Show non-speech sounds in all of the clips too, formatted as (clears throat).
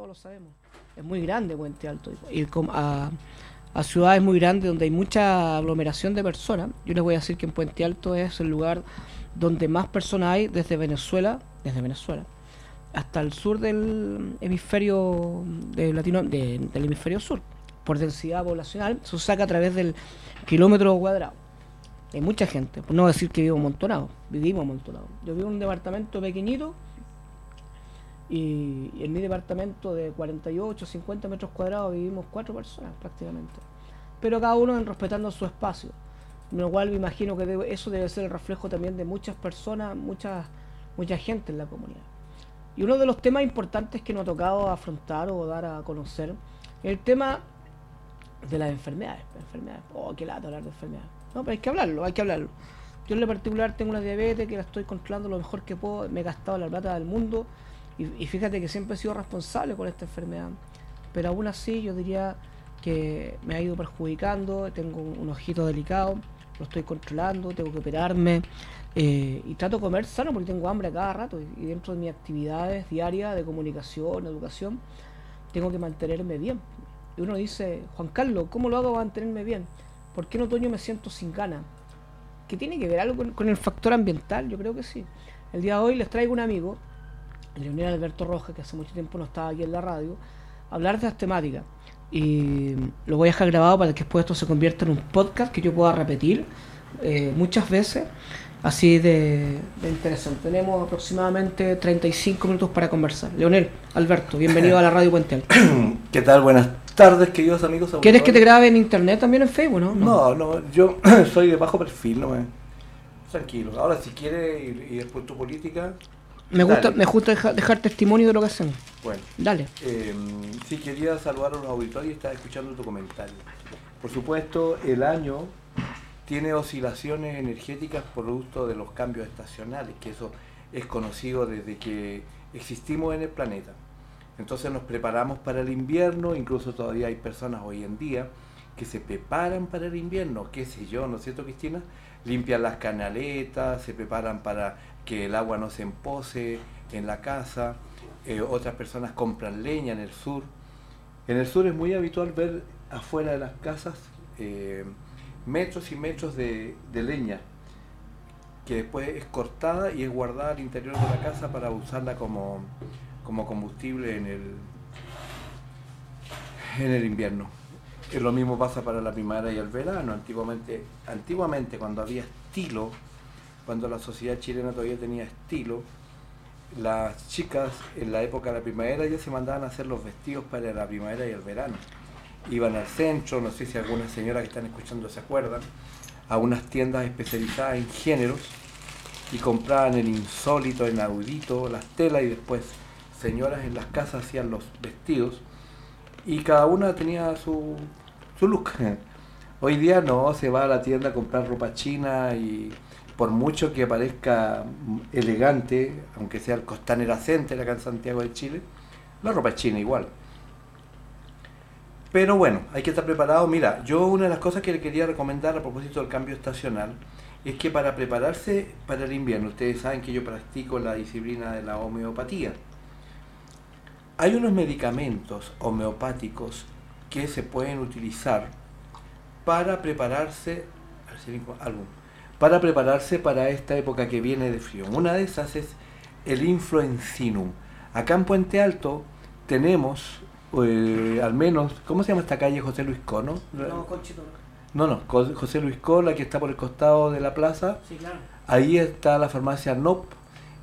todos lo sabemos. Es muy grande Puente Alto. Ir a, a ciudades muy grandes donde hay mucha aglomeración de personas. Yo les voy a decir que en Puente Alto es el lugar donde más personas hay desde Venezuela, desde Venezuela, hasta el sur del hemisferio de Latino, del hemisferio sur, por densidad poblacional, se saca a través del kilómetro cuadrado. Hay mucha gente, por no decir que vivo amontonado, vivimos amontonados. Yo vivo en un departamento pequeñito y, en mi departamento de 48, 50 metros cuadrados vivimos cuatro personas prácticamente. Pero cada uno respetando su espacio. Lo cual me imagino que eso debe ser el reflejo también de muchas personas, mucha, mucha gente en la comunidad. Y uno de los temas importantes que nos ha tocado afrontar o dar a conocer es el tema de las enfermedades. enfermedades. Oh, qué lata hablar de enfermedades. No, pero hay que hablarlo, hay que hablarlo. Yo en lo particular tengo una diabetes que la estoy controlando lo mejor que puedo. Me he gastado la plata del mundo y, y fíjate que siempre he sido responsable con esta enfermedad. Pero aún así yo diría que me ha ido perjudicando, tengo un ojito delicado, lo estoy controlando, tengo que operarme eh, y trato de comer sano porque tengo hambre cada rato y, dentro de mis actividades diarias de comunicación, educación, tengo que mantenerme bien. Y uno dice, Juan Carlos, ¿cómo lo hago para mantenerme bien? ¿Por qué en otoño me siento sin ganas? ¿Que tiene que ver algo con, el factor ambiental? Yo creo que sí. El día de hoy les traigo un amigo, Leonel Alberto Rojas, que hace mucho tiempo no estaba aquí en la radio, hablar de las temáticas. Y lo voy a dejar grabado para que después esto se convierta en un podcast que yo pueda repetir eh, muchas veces. Así de, interesante. Tenemos aproximadamente 35 minutos para conversar. Leonel, Alberto, bienvenido a la Radio Puente (coughs) ¿Qué tal? Buenas tardes, queridos amigos. ¿Quieres que te grabe en internet también en Facebook, no? No, no, yo (coughs) soy de bajo perfil, no Tranquilo. Ahora, si quieres y, después tu política. Me gusta, me gusta dejar, testimonio de lo que hacen. Bueno, dale. Eh, sí, quería saludar a los auditores y estaba escuchando tu comentario. Por supuesto, el año tiene oscilaciones energéticas producto de los cambios estacionales, que eso es conocido desde que existimos en el planeta. Entonces nos preparamos para el invierno, incluso todavía hay personas hoy en día que se preparan para el invierno, qué sé yo, ¿no es cierto Cristina? Limpian las canaletas, se preparan para que el agua no se empose en la casa, eh, otras personas compran leña en el sur. En el sur es muy habitual ver afuera de las casas eh, metros y metros de, leña que después es cortada y es guardada al interior de la casa para usarla como, como combustible en el, en el invierno. lo mismo pasa para la primavera y el verano. Antiguamente, antiguamente cuando había estilo, cuando la sociedad chilena todavía tenía estilo, las chicas en la época de la primavera ya se mandaban a hacer los vestidos para la primavera y el verano. Iban al centro, no sé si algunas señoras que están escuchando se acuerdan, a unas tiendas especializadas en géneros y compraban el insólito, el inaudito, las telas y después señoras en las casas hacían los vestidos y cada una tenía su, su look. (laughs) Hoy día no, se va a la tienda a comprar ropa china y por mucho que parezca elegante, aunque sea el Costanera Center acá en Santiago de Chile, la ropa es china igual. Pero bueno, hay que estar preparado. Mira, yo una de las cosas que le quería recomendar a propósito del cambio estacional es que para prepararse para el invierno, ustedes saben que yo practico la disciplina de la homeopatía. Hay unos medicamentos homeopáticos que se pueden utilizar para prepararse, algo, para prepararse para esta época que viene de frío. Una de esas es el influencinum. Acá en Puente Alto tenemos eh, al menos, ¿cómo se llama esta calle José Luis Cono? No, Conchito. No, no, José Luis Cola, que está por el costado de la plaza. Sí, claro. Ahí está la farmacia NOP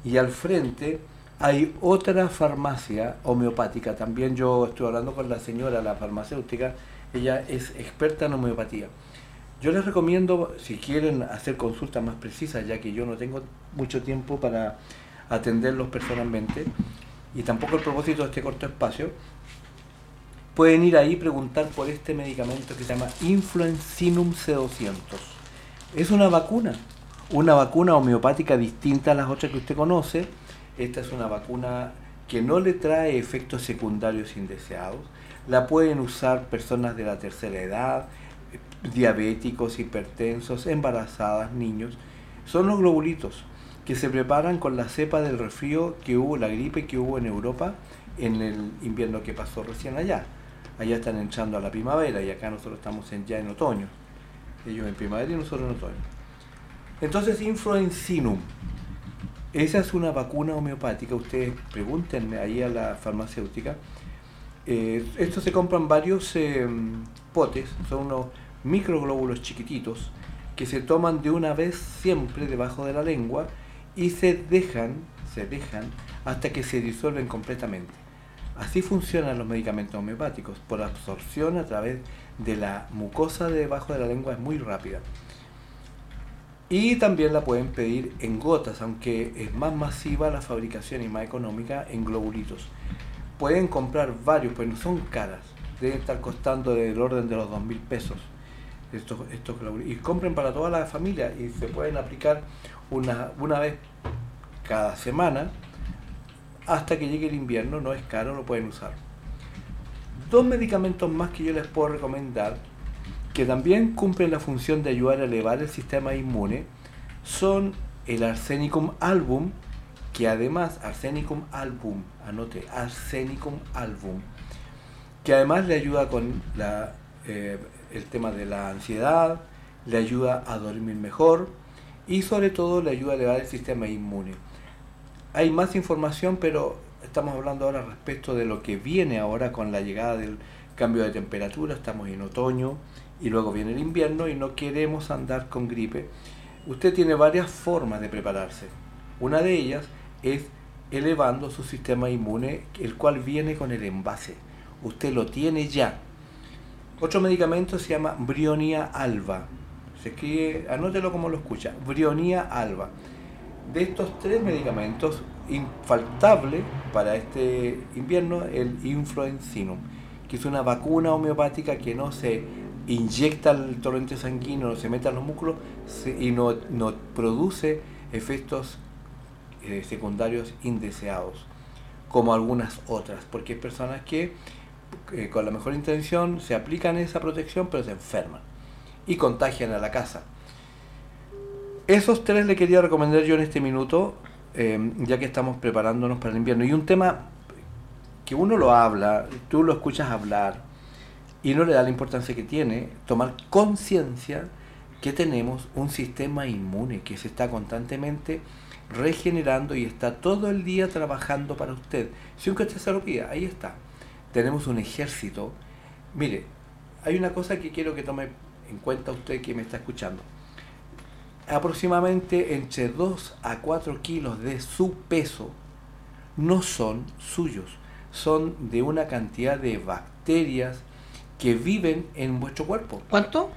y al frente hay otra farmacia homeopática. También yo estoy hablando con la señora, la farmacéutica, ella es experta en homeopatía. Yo les recomiendo, si quieren hacer consultas más precisas, ya que yo no tengo mucho tiempo para atenderlos personalmente, y tampoco el propósito de este corto espacio, pueden ir ahí preguntar por este medicamento que se llama Influencinum C200. Es una vacuna, una vacuna homeopática distinta a las otras que usted conoce. Esta es una vacuna que no le trae efectos secundarios indeseados. La pueden usar personas de la tercera edad, diabéticos, hipertensos, embarazadas, niños, son los globulitos que se preparan con la cepa del resfrío que hubo, la gripe que hubo en Europa, en el invierno que pasó recién allá. Allá están entrando a la primavera y acá nosotros estamos en, ya en otoño. Ellos en primavera y nosotros en otoño. Entonces, influencinum. Esa es una vacuna homeopática. Ustedes pregúntenme ahí a la farmacéutica. Eh, estos se compran varios eh, potes, son unos microglóbulos chiquititos que se toman de una vez siempre debajo de la lengua y se dejan, se dejan hasta que se disuelven completamente. Así funcionan los medicamentos homeopáticos, por absorción a través de la mucosa debajo de la lengua es muy rápida. Y también la pueden pedir en gotas, aunque es más masiva la fabricación y más económica en globulitos. Pueden comprar varios, pues no son caras, deben estar costando del orden de los dos mil pesos estos, estos y compren para toda la familia y se pueden aplicar una, una vez cada semana hasta que llegue el invierno, no es caro, lo pueden usar. Dos medicamentos más que yo les puedo recomendar, que también cumplen la función de ayudar a elevar el sistema inmune, son el Arsenicum album, que además, Arsenicum album, anote, Arsenicum album, que además le ayuda con la eh, el tema de la ansiedad, le ayuda a dormir mejor y sobre todo le ayuda a elevar el sistema inmune. Hay más información, pero estamos hablando ahora respecto de lo que viene ahora con la llegada del cambio de temperatura, estamos en otoño y luego viene el invierno y no queremos andar con gripe. Usted tiene varias formas de prepararse. Una de ellas es elevando su sistema inmune, el cual viene con el envase. Usted lo tiene ya, otro medicamento se llama Brionia alba. Se escribe, anótelo como lo escucha, Brionia alba. De estos tres medicamentos, infaltable para este invierno, el influencinum, que es una vacuna homeopática que no se inyecta al torrente sanguíneo, no se mete a los músculos y no, produce efectos eh, secundarios indeseados, como algunas otras, porque hay personas que eh, con la mejor intención se aplican esa protección, pero se enferman y contagian a la casa. Esos tres le quería recomendar yo en este minuto, eh, ya que estamos preparándonos para el invierno. Y un tema que uno lo habla, tú lo escuchas hablar y no le da la importancia que tiene, tomar conciencia que tenemos un sistema inmune que se está constantemente regenerando y está todo el día trabajando para usted. Si un usted se lo pida, ahí está tenemos un ejército. Mire, hay una cosa que quiero que tome en cuenta usted que me está escuchando. Aproximadamente entre 2 a 4 kilos de su peso no son suyos, son de una cantidad de bacterias que viven en vuestro cuerpo. ¿Cuánto?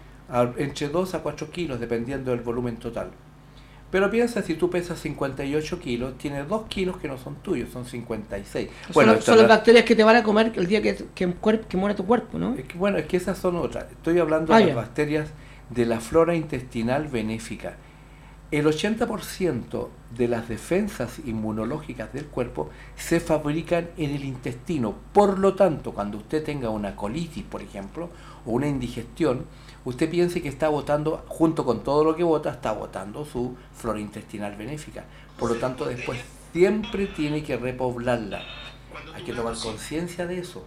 Entre 2 a 4 kilos, dependiendo del volumen total. Pero piensa, si tú pesas 58 kilos, tienes 2 kilos que no son tuyos, son 56. Bueno, son, las bacterias que te van a comer el día que, que, que muere tu cuerpo, ¿no? Es que, bueno, es que esas son otras. Estoy hablando de ah, las bacterias de la flora intestinal benéfica. El 80% de las defensas inmunológicas del cuerpo se fabrican en el intestino. Por lo tanto, cuando usted tenga una colitis, por ejemplo, o una indigestión, usted piense que está votando, junto con todo lo que vota, está votando su flora intestinal benéfica. Por lo tanto, después siempre tiene que repoblarla. Hay que tomar conciencia de eso.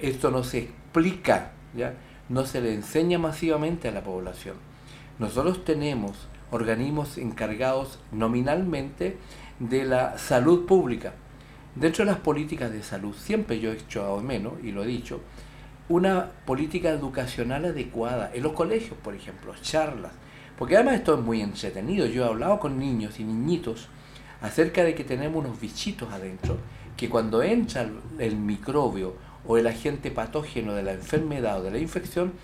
Esto no se explica, ¿ya? no se le enseña masivamente a la población. Nosotros tenemos organismos encargados nominalmente de la salud pública. Dentro de las políticas de salud, siempre yo he hecho a menos, y lo he dicho, una política educacional adecuada, en los colegios, por ejemplo, charlas, porque además esto es muy entretenido. Yo he hablado con niños y niñitos acerca de que tenemos unos bichitos adentro, que cuando entra el microbio o el agente patógeno de la enfermedad o de la infección,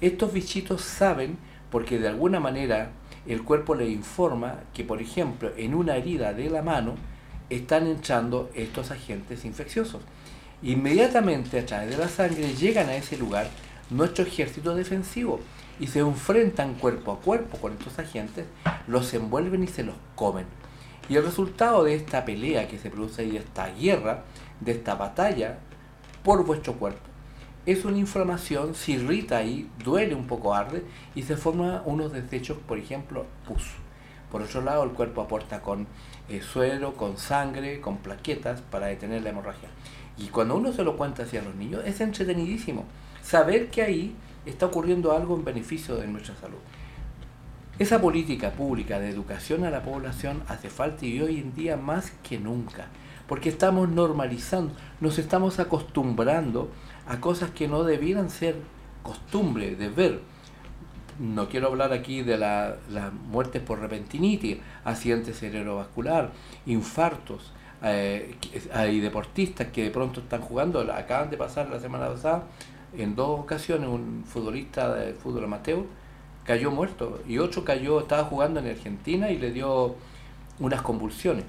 estos bichitos saben, porque de alguna manera el cuerpo le informa que, por ejemplo, en una herida de la mano están entrando estos agentes infecciosos. Inmediatamente a través de la sangre llegan a ese lugar nuestro ejército defensivo y se enfrentan cuerpo a cuerpo con estos agentes, los envuelven y se los comen. Y el resultado de esta pelea que se produce ahí, de esta guerra, de esta batalla por vuestro cuerpo, es una inflamación, se irrita ahí, duele un poco, arde y se forman unos desechos, por ejemplo, pus. Por otro lado, el cuerpo aporta con eh, suero, con sangre, con plaquetas para detener la hemorragia. Y cuando uno se lo cuenta hacia los niños, es entretenidísimo saber que ahí está ocurriendo algo en beneficio de nuestra salud. Esa política pública de educación a la población hace falta y hoy en día más que nunca, porque estamos normalizando, nos estamos acostumbrando a cosas que no debieran ser costumbre de ver. No quiero hablar aquí de las muertes por repentinitis, accidente cerebrovascular, infartos. Eh, hay deportistas que de pronto están jugando, acaban de pasar la semana pasada en dos ocasiones un futbolista de fútbol amateur cayó muerto y otro cayó, estaba jugando en Argentina y le dio unas convulsiones.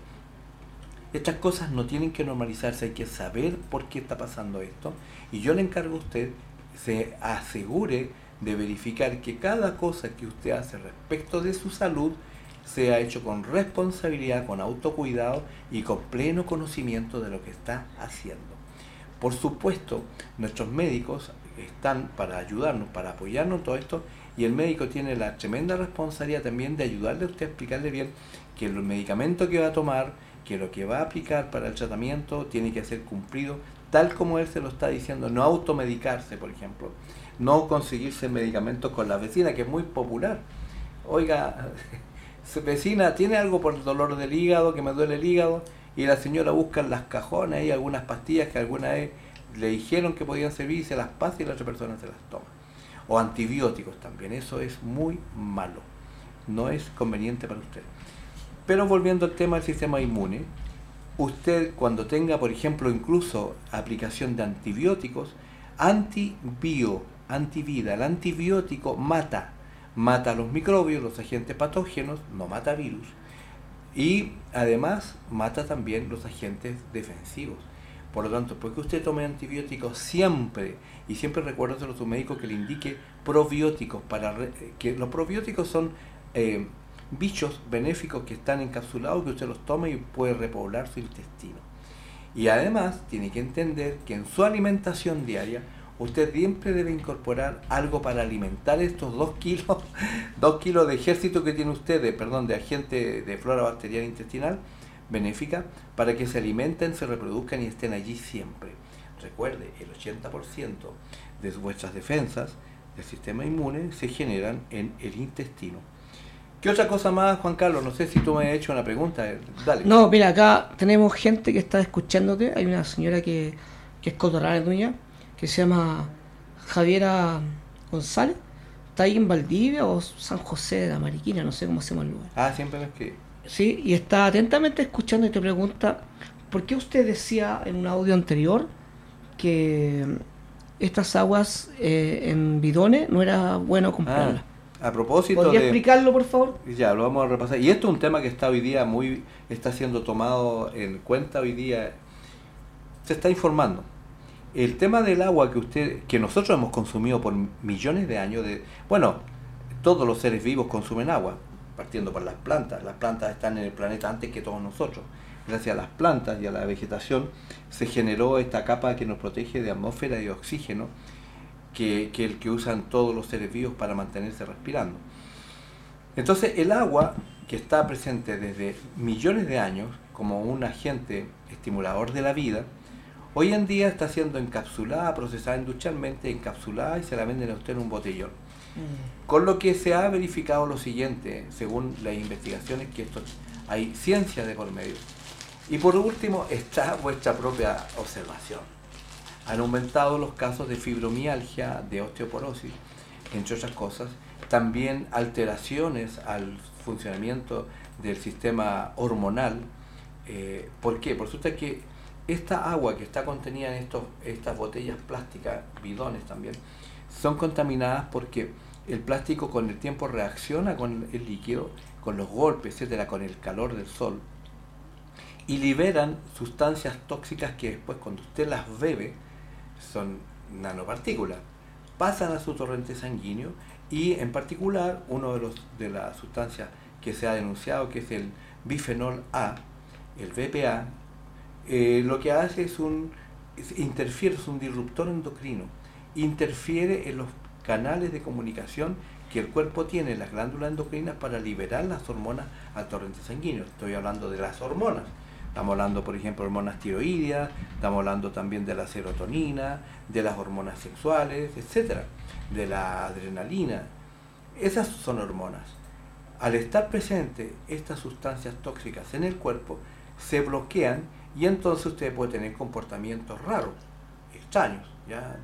Estas cosas no tienen que normalizarse, hay que saber por qué está pasando esto. Y yo le encargo a usted, se asegure de verificar que cada cosa que usted hace respecto de su salud sea hecho con responsabilidad, con autocuidado y con pleno conocimiento de lo que está haciendo. Por supuesto, nuestros médicos están para ayudarnos, para apoyarnos en todo esto y el médico tiene la tremenda responsabilidad también de ayudarle a usted a explicarle bien que el medicamento que va a tomar, que lo que va a aplicar para el tratamiento tiene que ser cumplido tal como él se lo está diciendo, no automedicarse, por ejemplo, no conseguirse medicamentos con la vecina, que es muy popular. Oiga, vecina, ¿tiene algo por el dolor del hígado, que me duele el hígado? Y la señora busca en las cajones y algunas pastillas que alguna vez le dijeron que podían servir y se las pasa y la otra persona se las toma o antibióticos también. Eso es muy malo, no es conveniente para usted. Pero volviendo al tema del sistema inmune, usted cuando tenga, por ejemplo, incluso aplicación de antibióticos, antibio, antivida, el antibiótico mata, mata los microbios, los agentes patógenos, no mata virus, y además mata también los agentes defensivos. Por lo tanto, porque usted tome antibióticos siempre, y siempre recuerde a su médico que le indique probióticos, para que los probióticos son eh, bichos benéficos que están encapsulados, que usted los tome y puede repoblar su intestino. Y además tiene que entender que en su alimentación diaria, usted siempre debe incorporar algo para alimentar estos dos kilos, (laughs) dos kilos de ejército que tiene usted, perdón, de agente de flora bacteriana intestinal, benéfica para que se alimenten, se reproduzcan y estén allí siempre. Recuerde, el 80% de vuestras defensas del sistema inmune se generan en el intestino. ¿Qué otra cosa más, Juan Carlos? No sé si tú me has hecho una pregunta. Dale. No, mira, acá tenemos gente que está escuchándote. Hay una señora que, que es cotorral tuya, que se llama Javiera González. Está ahí en Valdivia o San José de la Mariquina, no sé cómo se llama el lugar. Ah, siempre es que Sí, y está atentamente escuchando y te pregunta, ¿por qué usted decía en un audio anterior que estas aguas eh, en bidones no era bueno comprarlas? Ah, a propósito ¿Podría explicarlo, por favor? Ya, lo vamos a repasar. Y esto es un tema que está hoy día muy, está siendo tomado en cuenta hoy día. Se está informando. El tema del agua que usted, que nosotros hemos consumido por millones de años, de, bueno, todos los seres vivos consumen agua, partiendo por las plantas. Las plantas están en el planeta antes que todos nosotros. Gracias a las plantas y a la vegetación se generó esta capa que nos protege de atmósfera y de oxígeno, que, que el que usan todos los seres vivos para mantenerse respirando. Entonces el agua, que está presente desde millones de años como un agente estimulador de la vida, hoy en día está siendo encapsulada, procesada industrialmente, encapsulada y se la venden a usted en un botellón. Con lo que se ha verificado lo siguiente, según las investigaciones, que esto hay ciencia de por medio. Y por último está vuestra propia observación. Han aumentado los casos de fibromialgia, de osteoporosis, entre otras cosas. También alteraciones al funcionamiento del sistema hormonal. Eh, ¿Por qué? Por resulta que esta agua que está contenida en estos, estas botellas plásticas, bidones también, son contaminadas porque el plástico con el tiempo reacciona con el líquido, con los golpes, etcétera, con el calor del sol, y liberan sustancias tóxicas que después cuando usted las bebe son nanopartículas, pasan a su torrente sanguíneo y en particular uno de los de las sustancias que se ha denunciado que es el bifenol A, el BPA, eh, lo que hace es un interfiere, es un disruptor endocrino, interfiere en los canales de comunicación que el cuerpo tiene las glándulas endocrinas para liberar las hormonas al torrente sanguíneo. Estoy hablando de las hormonas. Estamos hablando, por ejemplo, de hormonas tiroideas, estamos hablando también de la serotonina, de las hormonas sexuales, etcétera, de la adrenalina. Esas son hormonas. Al estar presentes estas sustancias tóxicas en el cuerpo, se bloquean y entonces usted puede tener comportamientos raros, extraños, ¿ya?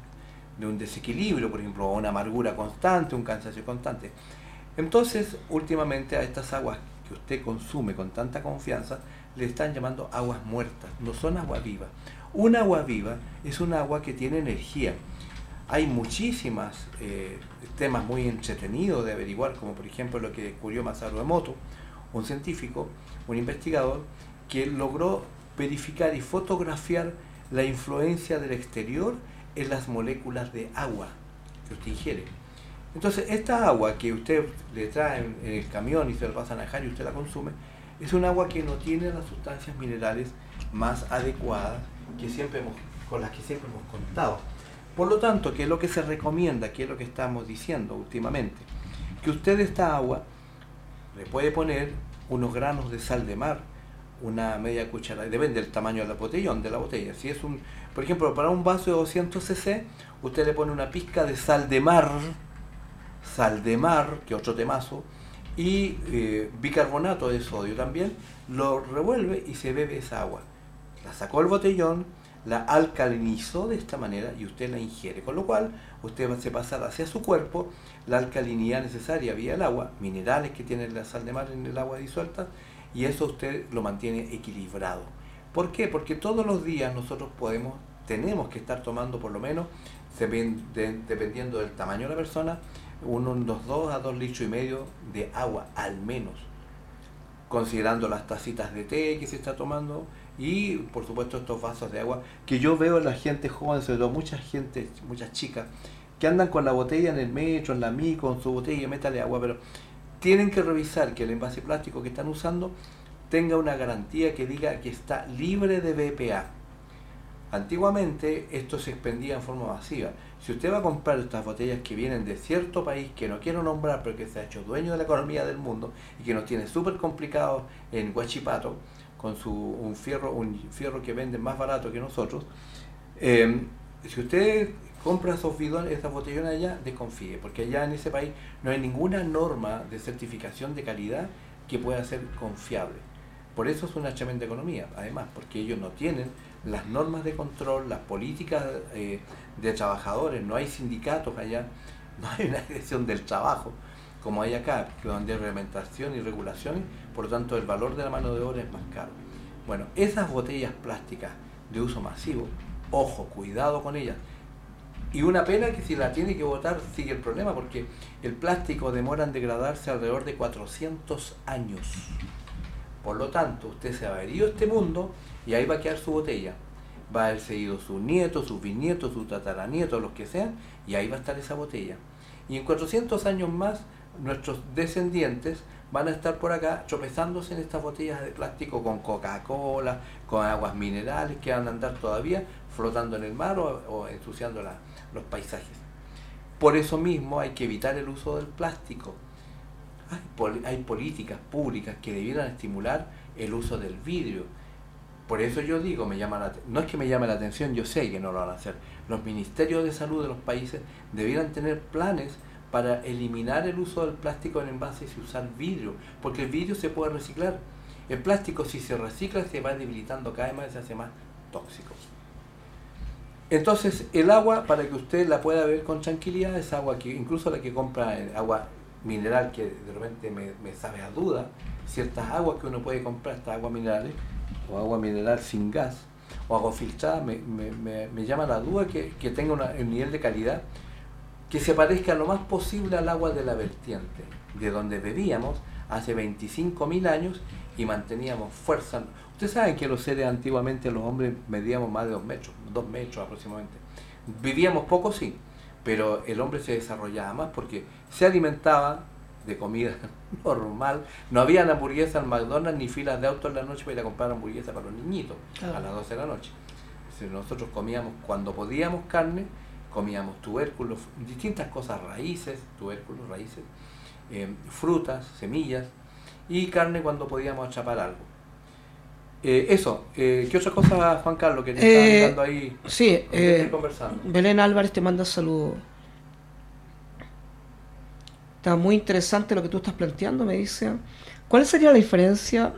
de un desequilibrio, por ejemplo, una amargura constante, un cansancio constante. Entonces, últimamente a estas aguas que usted consume con tanta confianza, le están llamando aguas muertas, no son agua viva. Un agua viva es un agua que tiene energía. Hay muchísimas eh, temas muy entretenidos de averiguar, como por ejemplo lo que descubrió Masaru Emoto, un científico, un investigador, que logró verificar y fotografiar la influencia del exterior en las moléculas de agua que usted ingiere. Entonces, esta agua que usted le trae en el camión y se la pasa a dejar y usted la consume, es un agua que no tiene las sustancias minerales más adecuadas que siempre con las que siempre hemos contado. Por lo tanto, ¿qué es lo que se recomienda? ¿Qué es lo que estamos diciendo últimamente? Que usted esta agua le puede poner unos granos de sal de mar, una media cucharada, depende del tamaño del botellón de la botella. Si es un, por ejemplo, para un vaso de 200 cc, usted le pone una pizca de sal de mar, sal de mar, que otro temazo, y eh, bicarbonato de sodio también, lo revuelve y se bebe esa agua. La sacó el botellón, la alcalinizó de esta manera y usted la ingiere, con lo cual usted va a pasar hacia su cuerpo la alcalinidad necesaria vía el agua, minerales que tiene la sal de mar en el agua disuelta, y eso usted lo mantiene equilibrado. ¿Por qué? Porque todos los días nosotros podemos, tenemos que estar tomando por lo menos, dependiendo del tamaño de la persona, unos 2 a 2 litros y medio de agua al menos, considerando las tacitas de té que se está tomando y por supuesto estos vasos de agua que yo veo en la gente joven, sobre todo mucha gente, muchas chicas, que andan con la botella en el metro, en la mi, con su botella, métale agua, pero tienen que revisar que el envase plástico que están usando tenga una garantía que diga que está libre de BPA. Antiguamente esto se expendía en forma masiva. Si usted va a comprar estas botellas que vienen de cierto país que no quiero nombrar pero que se ha hecho dueño de la economía del mundo y que nos tiene súper complicado en Huachipato, con su, un, fierro, un fierro que vende más barato que nosotros, eh, si usted compra esos bidones, esas botellones allá, desconfíe, porque allá en ese país no hay ninguna norma de certificación de calidad que pueda ser confiable. Por eso es una tremenda economía, además, porque ellos no tienen las normas de control, las políticas eh, de trabajadores, no hay sindicatos allá, (laughs) no hay una dirección del trabajo como hay acá, donde hay reglamentación y regulaciones, por lo tanto el valor de la mano de obra es más caro. Bueno, esas botellas plásticas de uso masivo, ojo, cuidado con ellas, y una pena que si la tiene que botar sigue el problema, porque el plástico demora en degradarse alrededor de 400 años. Por lo tanto, usted se va a ido a este mundo y ahí va a quedar su botella. Va a haber seguido sus nietos, sus bisnietos, sus tataranietos, los que sean, y ahí va a estar esa botella. Y en 400 años más, nuestros descendientes van a estar por acá tropezándose en estas botellas de plástico con Coca-Cola, con aguas minerales que van a andar todavía flotando en el mar o, ensuciando la, los paisajes. Por eso mismo hay que evitar el uso del plástico. Hay, políticas públicas que debieran estimular el uso del vidrio. Por eso yo digo, me llama no es que me llame la atención, yo sé que no lo van a hacer. Los ministerios de salud de los países debieran tener planes para eliminar el uso del plástico en envases y usar vidrio, porque el vidrio se puede reciclar. El plástico si se recicla se va debilitando cada vez más y se hace más tóxico. Entonces, el agua, para que usted la pueda ver con tranquilidad, es agua que, incluso la que compra agua mineral, que de repente me, sabe a duda, ciertas aguas que uno puede comprar, estas aguas minerales, o agua mineral sin gas, o agua filtrada, me, me, llama la duda que, tenga un nivel de calidad que se parezca lo más posible al agua de la vertiente, de donde bebíamos hace 25.000 años y manteníamos fuerza. Ustedes saben que los seres antiguamente, los hombres, medíamos más de dos metros, dos metros aproximadamente. Vivíamos poco, sí, pero el hombre se desarrollaba más porque se alimentaba de comida (laughs) normal. No había hamburguesas en McDonald's ni filas de autos en la noche para ir a comprar hamburguesas para los niñitos a las 12 de la noche. nosotros comíamos cuando podíamos carne, comíamos tubérculos, distintas cosas, raíces, tubérculos, raíces, eh, frutas, semillas y carne cuando podíamos atrapar algo. Eh, eso, eh, ¿qué otra cosa, Juan Carlos, que te Eh, estaba mirando ahí? Sí, eh, conversando. Belén Álvarez te manda saludos. Está muy interesante lo que tú estás planteando, me dice. ¿Cuál sería la diferencia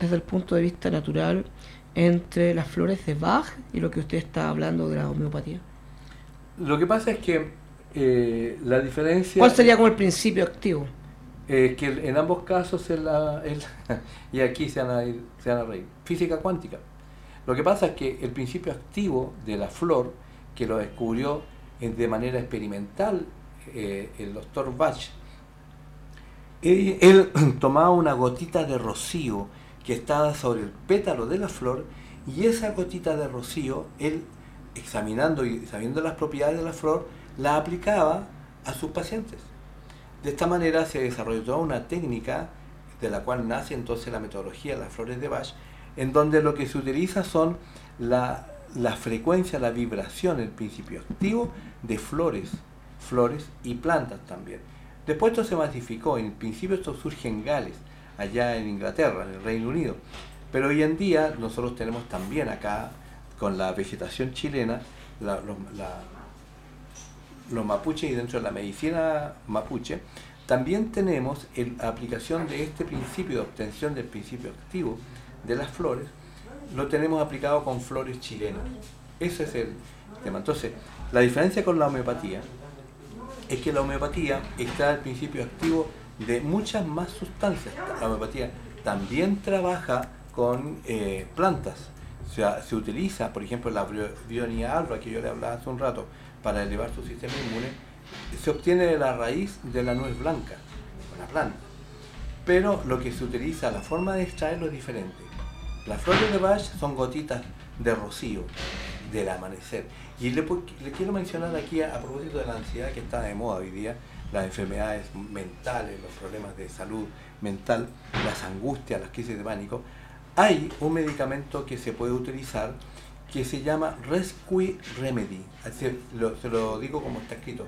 desde el punto de vista natural entre las flores de Bach y lo que usted está hablando de la homeopatía? Lo que pasa es que eh, la diferencia... ¿Cuál sería como el principio activo? Eh, que en ambos casos la- (laughs) y aquí se van, a ir- a reír, física cuántica. Lo que pasa es que el principio activo de la flor, que lo descubrió de manera experimental eh, el doctor Bach, él (clears throat) tomaba una gotita de rocío que estaba sobre el pétalo de la flor y esa gotita de rocío, él examinando y sabiendo las propiedades de la flor, la aplicaba a sus pacientes. De esta manera se desarrolló toda una técnica de la cual nace entonces la metodología de las flores de Bach, en donde lo que se utiliza son la, frecuencia, la vibración, el principio activo de flores, flores y plantas también. Después esto se masificó, en principio esto surge en Gales, allá en Inglaterra, en el Reino Unido, pero hoy en día nosotros tenemos también acá, con la vegetación chilena, la- los mapuches y dentro de la medicina mapuche, también tenemos la aplicación de este principio de obtención del principio activo de las flores, lo tenemos aplicado con flores chilenas. Ese es el tema. Entonces, la diferencia con la homeopatía es que la homeopatía está el principio activo de muchas más sustancias. La homeopatía también trabaja con eh, plantas. O sea, se utiliza, por ejemplo, la brio- Brionia alba, que yo le hablaba hace un rato, para elevar su sistema inmune, se obtiene de la raíz de la nuez blanca, una planta. Pero lo que se utiliza, la forma de extraerlo es diferente. Las flores de Bach son gotitas de rocío del amanecer. Y le, quiero mencionar aquí a, a propósito de la ansiedad que está de moda hoy día, las enfermedades mentales, los problemas de salud mental, las angustias, las crisis de pánico, hay un medicamento que se puede utilizar que se llama Rescue Remedy. Así lo- se lo digo como está escrito.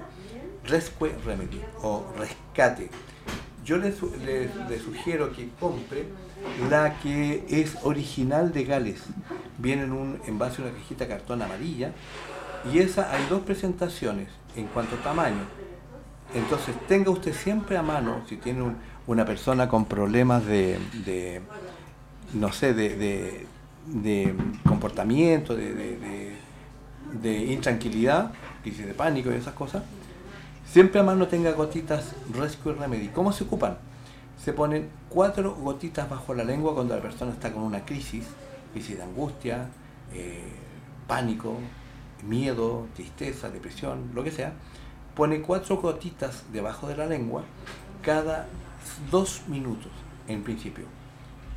Rescue Remedy o rescate. Yo le, su- le- le sugiero que compre la que es original de Gales. Viene en un envase, una cajita cartón amarilla. Y esa hay dos presentaciones en cuanto a tamaño. Entonces tenga usted siempre a mano, si tiene un- una persona con problemas de, de, no sé, de- de comportamiento, de, de- de- de intranquilidad, crisis de pánico y esas cosas, siempre a mano tenga gotitas Rescue Remedy. ¿Cómo se ocupan? Se ponen cuatro gotitas bajo la lengua cuando la persona está con una crisis, crisis de angustia, eh, pánico, miedo, tristeza, depresión, lo que sea. Pone cuatro gotitas debajo de la lengua cada dos minutos en principio.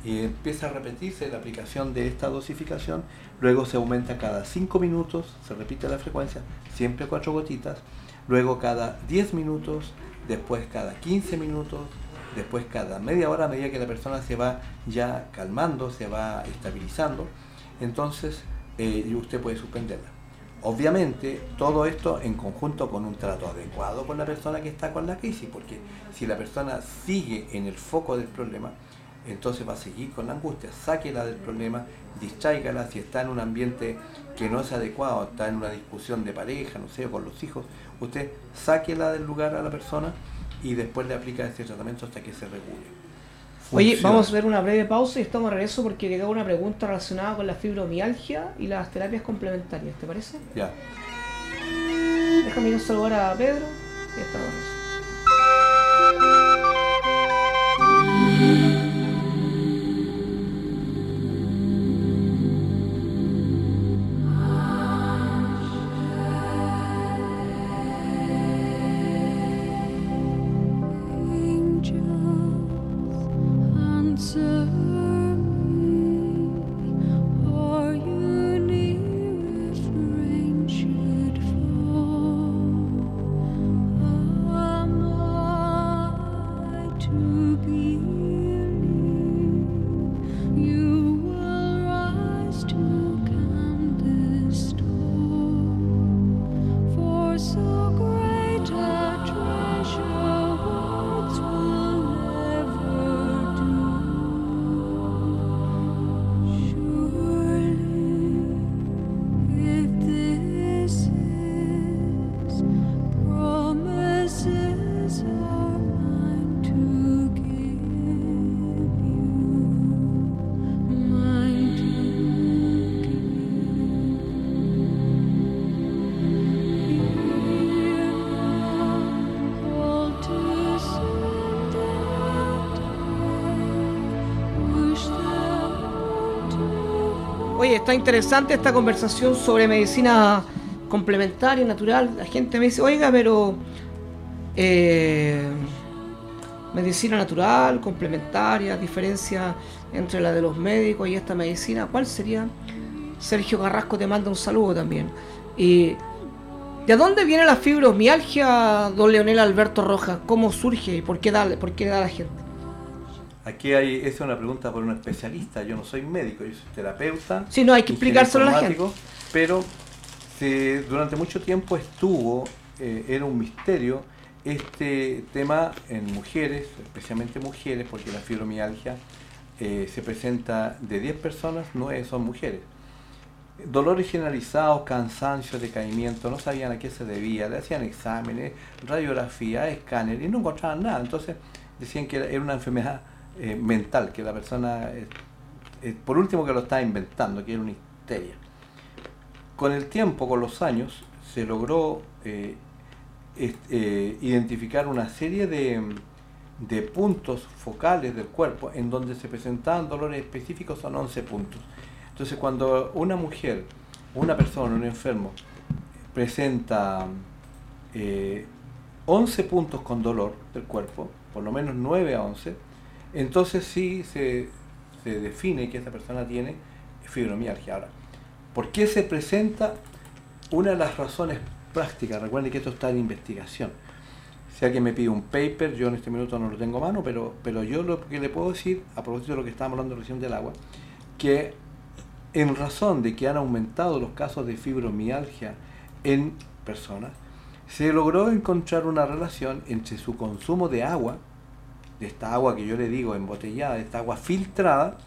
Y empieza a repetirse la aplicación de esta dosificación, luego se aumenta cada 5 minutos, se repite la frecuencia, siempre cuatro gotitas, luego cada 10 minutos, después cada 15 minutos, después cada media hora a medida que la persona se va ya calmando, se va estabilizando, entonces eh, usted puede suspenderla. Obviamente, todo esto en conjunto con un trato adecuado con la persona que está con la crisis, porque si la persona sigue en el foco del problema, entonces va a seguir con la angustia. Sáquela del problema, distráigala. Si está en un ambiente que no es adecuado, está en una discusión de pareja, no sé, con los hijos, usted sáquela del lugar a la persona y después le aplica ese tratamiento hasta que se regule. Oye, vamos a ver una breve pausa y estamos de regreso porque llegó una pregunta relacionada con la fibromialgia y las terapias complementarias, ¿te parece? Ya. Déjame ir a saludar a Pedro y estamos Está interesante esta conversación sobre medicina complementaria, natural. La gente me dice, oiga, pero eh, medicina natural, complementaria, diferencia entre la de los médicos y esta medicina, ¿cuál sería? Sergio Carrasco te manda un saludo también. Y ¿De dónde viene la fibromialgia, don Leonel Alberto Rojas? ¿Cómo surge y por qué da, por qué da la gente? Aquí hay, esa es una pregunta por un especialista. Yo no soy médico, yo soy terapeuta. Sí, no, hay que explicárselo a la gente. Pero se- durante mucho tiempo estuvo, eh, era un misterio, este tema en mujeres, especialmente mujeres, porque la fibromialgia eh, se presenta de 10 personas, 9 son mujeres. Dolores generalizados, cansancio, decaimiento, no sabían a qué se debía, le hacían exámenes, radiografía, escáner y no encontraban nada. Entonces decían que era una enfermedad eh, mental, que la persona, por último, que lo estaba inventando, que era una histeria. Con el tiempo, con los años, se logró eh, eh, identificar una serie de, de puntos focales del cuerpo en donde se presentaban dolores específicos, son 11 puntos. Entonces, cuando una mujer, una persona, un enfermo, presenta eh, 11 puntos con dolor del cuerpo, por lo menos 9 a 11, entonces sí se, se define que esa persona tiene fibromialgia. Ahora, ¿por qué se presenta? Una de las razones prácticas, recuerden que esto está en investigación. Si alguien me pide un paper, yo en este minuto no lo tengo a mano, pero, pero yo lo que le puedo decir, a propósito de lo que estábamos hablando recién del agua, que en razón de que han aumentado los casos de fibromialgia en personas, se logró encontrar una relación entre su consumo de agua, de esta agua que yo le digo embotellada, de esta agua filtrada,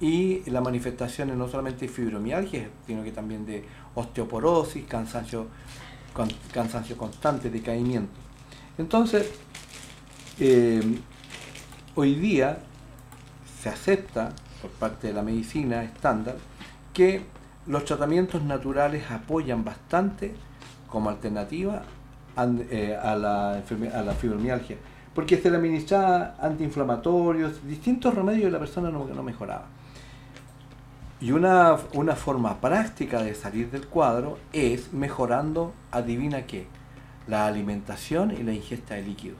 y las manifestaciones no solamente de fibromialgia, sino que también de osteoporosis, cansancio, con- cansancio constante, decaimiento. Entonces, eh, hoy día se acepta por parte de la medicina estándar que los tratamientos naturales apoyan bastante como alternativa eh, a, la a la fibromialgia, porque se le administraba antiinflamatorios, distintos remedios y la persona no, no mejoraba. Y una, una forma práctica de salir del cuadro es mejorando, adivina qué, la alimentación y la ingesta de líquidos.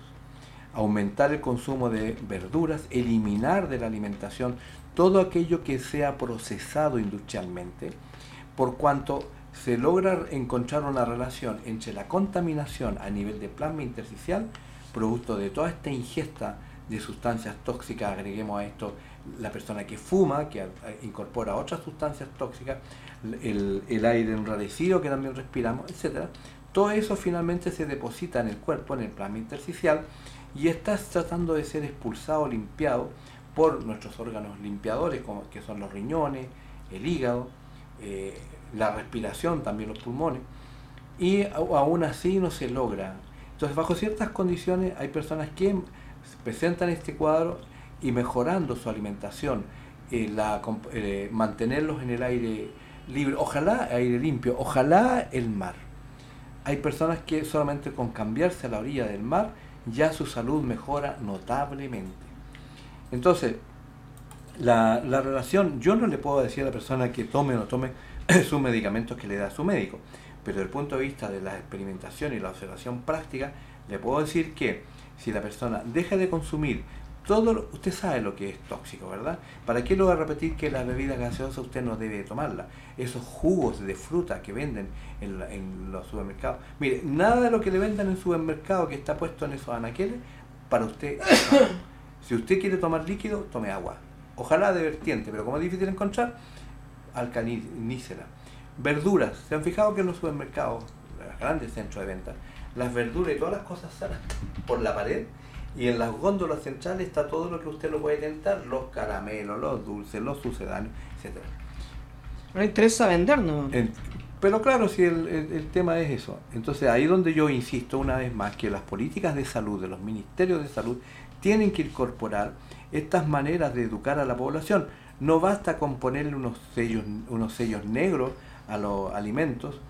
Aumentar el consumo de verduras, eliminar de la alimentación todo aquello que sea procesado industrialmente, por cuanto se logra encontrar una relación entre la contaminación a nivel de plasma intersticial, producto de toda esta ingesta de sustancias tóxicas, agreguemos a esto la persona que fuma, que incorpora otras sustancias tóxicas, el, aire enrarecido que también respiramos, etc. Todo eso finalmente se deposita en el cuerpo, en el plasma intersticial, y está tratando de ser expulsado, limpiado por nuestros órganos limpiadores, como, que son los riñones, el hígado, eh, la respiración, también los pulmones, y aún así no se logra. Entonces, bajo ciertas condiciones, hay personas que presentan este cuadro y mejorando su alimentación, eh, eh, mantenerlos en el aire libre, ojalá aire limpio, ojalá el mar. Hay personas que solamente con cambiarse a la orilla del mar ya su salud mejora notablemente. Entonces, la, la relación, yo no le puedo decir a la persona que tome o no tome (clears throat) sus medicamentos que le da su médico, pero desde el punto de vista de la experimentación y la observación práctica, le puedo decir que si la persona deja de consumir todo, usted sabe lo que es tóxico, ¿verdad? ¿Para qué lo va a repetir que la bebida gaseosa usted no debe tomarla? Esos jugos de fruta que venden en los supermercados. Mire, nada de lo que le vendan en el supermercado que está puesto en esos anaqueles, para usted. si usted quiere tomar líquido, tome agua. Ojalá de vertiente, pero como es difícil encontrar, alcalinícela. Verduras. ¿Se han fijado que en los supermercados, los grandes centros de venta, las verduras y todas las cosas sanas (laughs) por la pared y en las góndolas centrales está todo lo que usted lo puede tentar, los caramelos, los dulces, los sucedáneos, etcétera. No interesa vendernos. En- pero claro, si el, el- el tema es eso. Entonces ahí donde yo insisto una vez más que las políticas de salud, de los ministerios de salud, tienen que incorporar estas maneras de educar a la población. No basta con ponerle unos sellos, unos sellos negros a los alimentos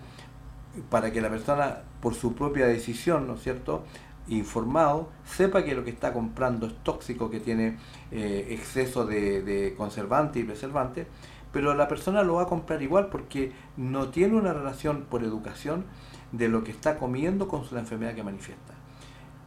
para que la persona, por su propia decisión, ¿no es cierto?, informado, sepa que lo que está comprando es tóxico, que tiene eh, exceso de, de conservante y preservante, pero la persona lo va a comprar igual porque no tiene una relación por educación de lo que está comiendo con la enfermedad que manifiesta.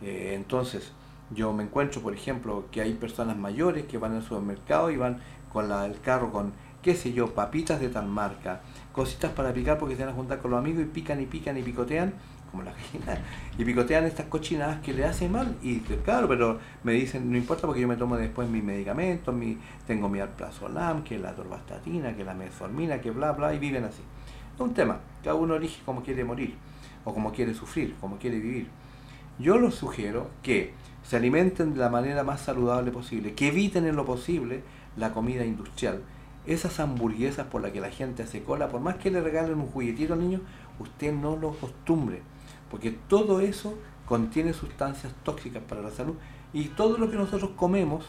Eh, entonces, yo me encuentro, por ejemplo, que hay personas mayores que van al supermercado y van con la- el carro con, qué sé yo, papitas de tal marca, cositas para picar porque se van a juntar con los amigos y pican y pican y picotean, como la gallina, y picotean estas cochinadas que le hacen mal. Y claro, pero me dicen, no importa porque yo me tomo después mis medicamentos, mi, tengo mi alprazolam, que la torvastatina, que la metformina, que bla, bla, y viven así. Es un tema, cada uno elige cómo quiere morir, o cómo quiere sufrir, cómo quiere vivir. Yo les sugiero que se alimenten de la manera más saludable posible, que eviten en lo posible la comida industrial. Esas hamburguesas por las que la gente hace cola, por más que le regalen un juguetito al niño, usted no lo acostumbre, porque todo eso contiene sustancias tóxicas para la salud y todo lo que nosotros comemos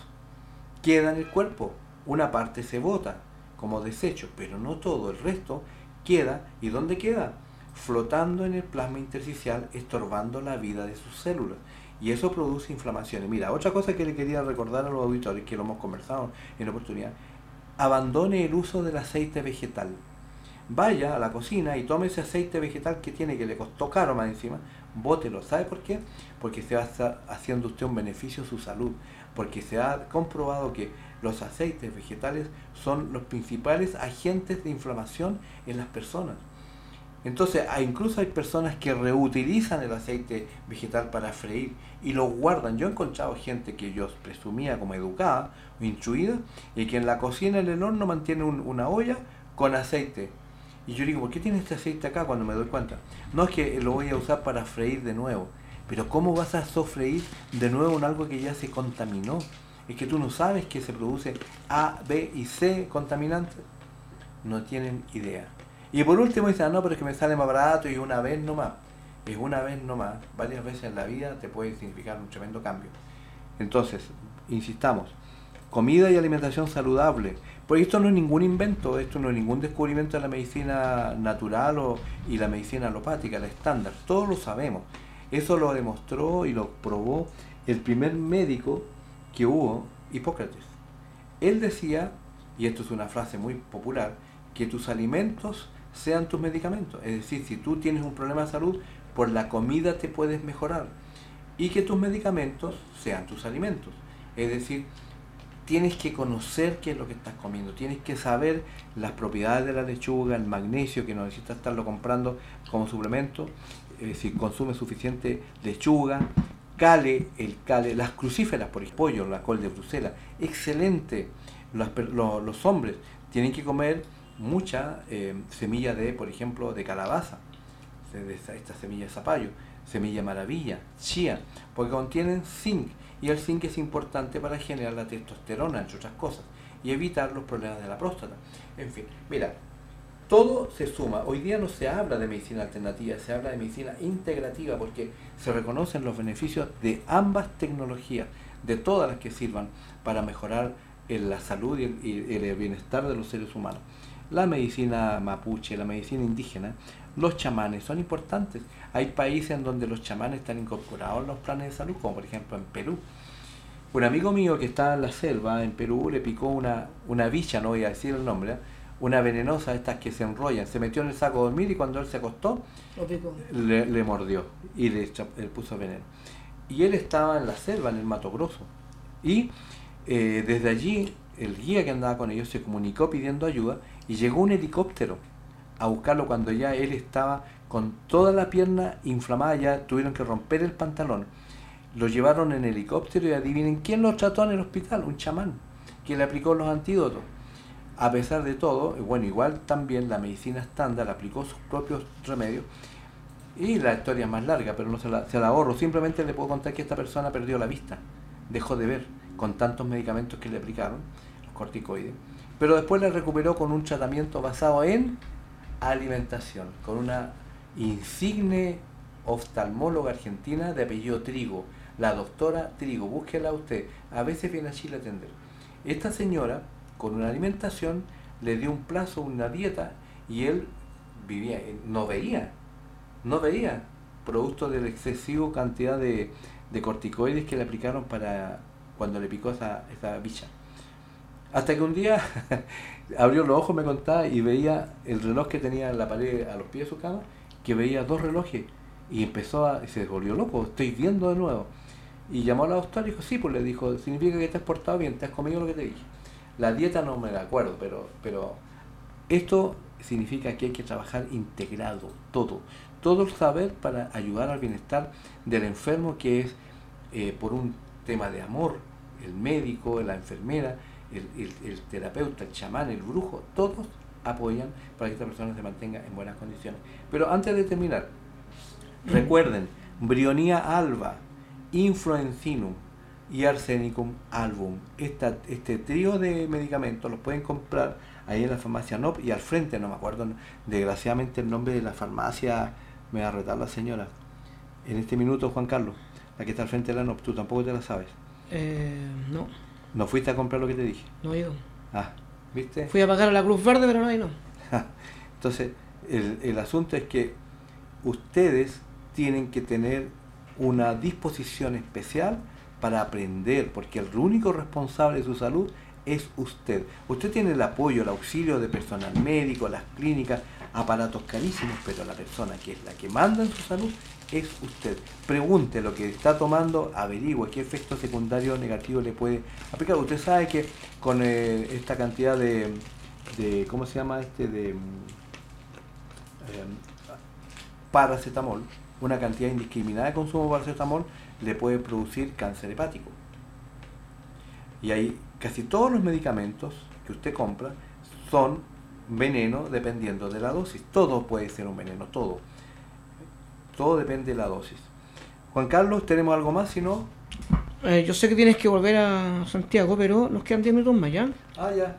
queda en el cuerpo. Una parte se bota como desecho, pero no todo, el resto queda. ¿Y dónde queda? Flotando en el plasma intersticial, estorbando la vida de sus células. Y eso produce inflamaciones. Mira, otra cosa que le quería recordar a los auditores, que lo hemos conversado en oportunidad, abandone el uso del aceite vegetal. Vaya a la cocina y tome ese aceite vegetal que tiene, que le costó caro más encima, bótelo. ¿Sabe por qué? Porque se va a estar haciendo usted un beneficio a su salud. Porque se ha comprobado que los aceites vegetales son los principales agentes de inflamación en las personas. Entonces, incluso hay personas que reutilizan el aceite vegetal para freír y lo guardan. Yo he encontrado gente que yo presumía como educada o instruida y que en la cocina, en el horno, mantiene un- una olla con aceite. Y yo digo, ¿por qué tiene este aceite acá cuando me doy cuenta? No es que lo voy a usar para freír de nuevo, pero ¿cómo vas a sofreír de nuevo en algo que ya se contaminó? Es que tú no sabes que se produce A, B y C contaminantes. No tienen idea. Y por último dicen, "Ah, no, pero es que me sale más barato y una vez nomás. Es una vez nomás. Varias veces en la vida te puede significar un tremendo cambio. Entonces, insistamos, comida y alimentación saludable. Porque esto no es ningún invento, esto no es ningún descubrimiento de la medicina natural o, y la medicina alopática, la estándar. Todos lo sabemos. Eso lo demostró y lo probó el primer médico que hubo, Hipócrates. Él decía, y esto es una frase muy popular, que tus alimentos sean tus medicamentos. Es decir, si tú tienes un problema de salud, por la comida te puedes mejorar. Y que tus medicamentos sean tus alimentos. Es decir, tienes que conocer qué es lo que estás comiendo, tienes que saber las propiedades de la lechuga, el magnesio que no necesitas estarlo comprando como suplemento, si consume suficiente lechuga, cale, el cale, las crucíferas, por ejemplo, pollo, la col de Bruselas, excelente. Los hombres tienen que comer mucha eh, semilla de, por ejemplo, de calabaza, de esta, esta semilla de zapallo, semilla maravilla, chía, porque contienen zinc y el zinc es importante para generar la testosterona, entre otras cosas, y evitar los problemas de la próstata. En fin, mira, todo se suma. Hoy día no se habla de medicina alternativa, se habla de medicina integrativa porque se reconocen los beneficios de ambas tecnologías, de todas las que sirvan para mejorar el- la salud y el bienestar de los seres humanos. La medicina mapuche, la medicina indígena, los chamanes son importantes. Hay países en donde los chamanes están incorporados en los planes de salud, como por ejemplo en Perú. Un amigo mío que está en la selva, en Perú, le picó una, una bicha, no voy a decir el nombre, una venenosa, estas que se enrollan, se metió en el saco a dormir y cuando él se acostó, Lo le, le mordió y le puso veneno. Y él estaba en la selva, en el Mato Grosso. Y eh, desde allí, el guía que andaba con ellos se comunicó pidiendo ayuda y llegó un helicóptero a buscarlo cuando ya él estaba con toda la pierna inflamada, ya tuvieron que romper el pantalón. Lo llevaron en helicóptero y adivinen quién lo trató en el hospital, un chamán, que le aplicó los antídotos. A pesar de todo, bueno, igual también la medicina estándar aplicó sus propios remedios y la historia es más larga, pero no se la, se la ahorro. Simplemente le puedo contar que esta persona perdió la vista, dejó de ver con tantos medicamentos que le aplicaron, los corticoides, pero después la recuperó con un tratamiento basado en alimentación, con una insigne oftalmóloga argentina de apellido Trigo, la doctora Trigo, búsquela usted, a veces viene a Chile a atender. Esta señora, con una alimentación, le dio un plazo, una dieta, y él vivía, no veía, no veía, producto de la excesiva cantidad de, de corticoides que le aplicaron para cuando le picó esa, esa bicha. Hasta que un día (laughs) abrió los ojos, me contaba, y veía el reloj que tenía en la pared a los pies de su cama, que veía dos relojes. Y empezó a, se volvió loco, estoy viendo de nuevo. Y llamó a la doctora y dijo, sí, pues le dijo, significa que te has portado bien, te has comido lo que te dije. La dieta no me la acuerdo, pero, pero esto significa que hay que trabajar integrado, todo. Todo el saber para ayudar al bienestar del enfermo, que es eh, por un tema de amor, el médico, la enfermera, el, el- el terapeuta, el chamán, el brujo, todos apoyan para que esta persona se mantenga en buenas condiciones. Pero antes de terminar, recuerden, Brionía alba, Influencinum y Arsenicum album. Esta- este trío de medicamentos los pueden comprar ahí en la farmacia NOP y al frente, no me acuerdo desgraciadamente el nombre de la farmacia, me va a retar la señora. En este minuto, Juan Carlos, la que está al frente de la NOP, tú tampoco te la sabes. Eh, no, No fuiste a comprar lo que te dije. no he ido. Ah, ¿viste? Fui a pagar a la Cruz Verde, pero no he ido. (laughs) Entonces, el, el asunto es que ustedes tienen que tener una disposición especial para aprender, porque el único responsable de su salud es usted. Usted tiene el apoyo, el auxilio de personal médico, las clínicas, aparatos carísimos, pero la persona que es la que manda en su salud es usted. Pregunte lo que está tomando, averigüe qué efecto secundario negativo le puede aplicar. Usted sabe que con eh, esta cantidad de, de, ¿cómo se llama este? De mm, eh, paracetamol, una cantidad indiscriminada de consumo de paracetamol le puede producir cáncer hepático. Y hay casi todos los medicamentos que usted compra son veneno dependiendo de la dosis. Todo puede ser un veneno, todo. Todo depende de la dosis. Juan Carlos, ¿tenemos algo más? Si no, Eh, yo sé que tienes que volver a Santiago, pero nos quedan 10 minutos más ya. Ah, ya.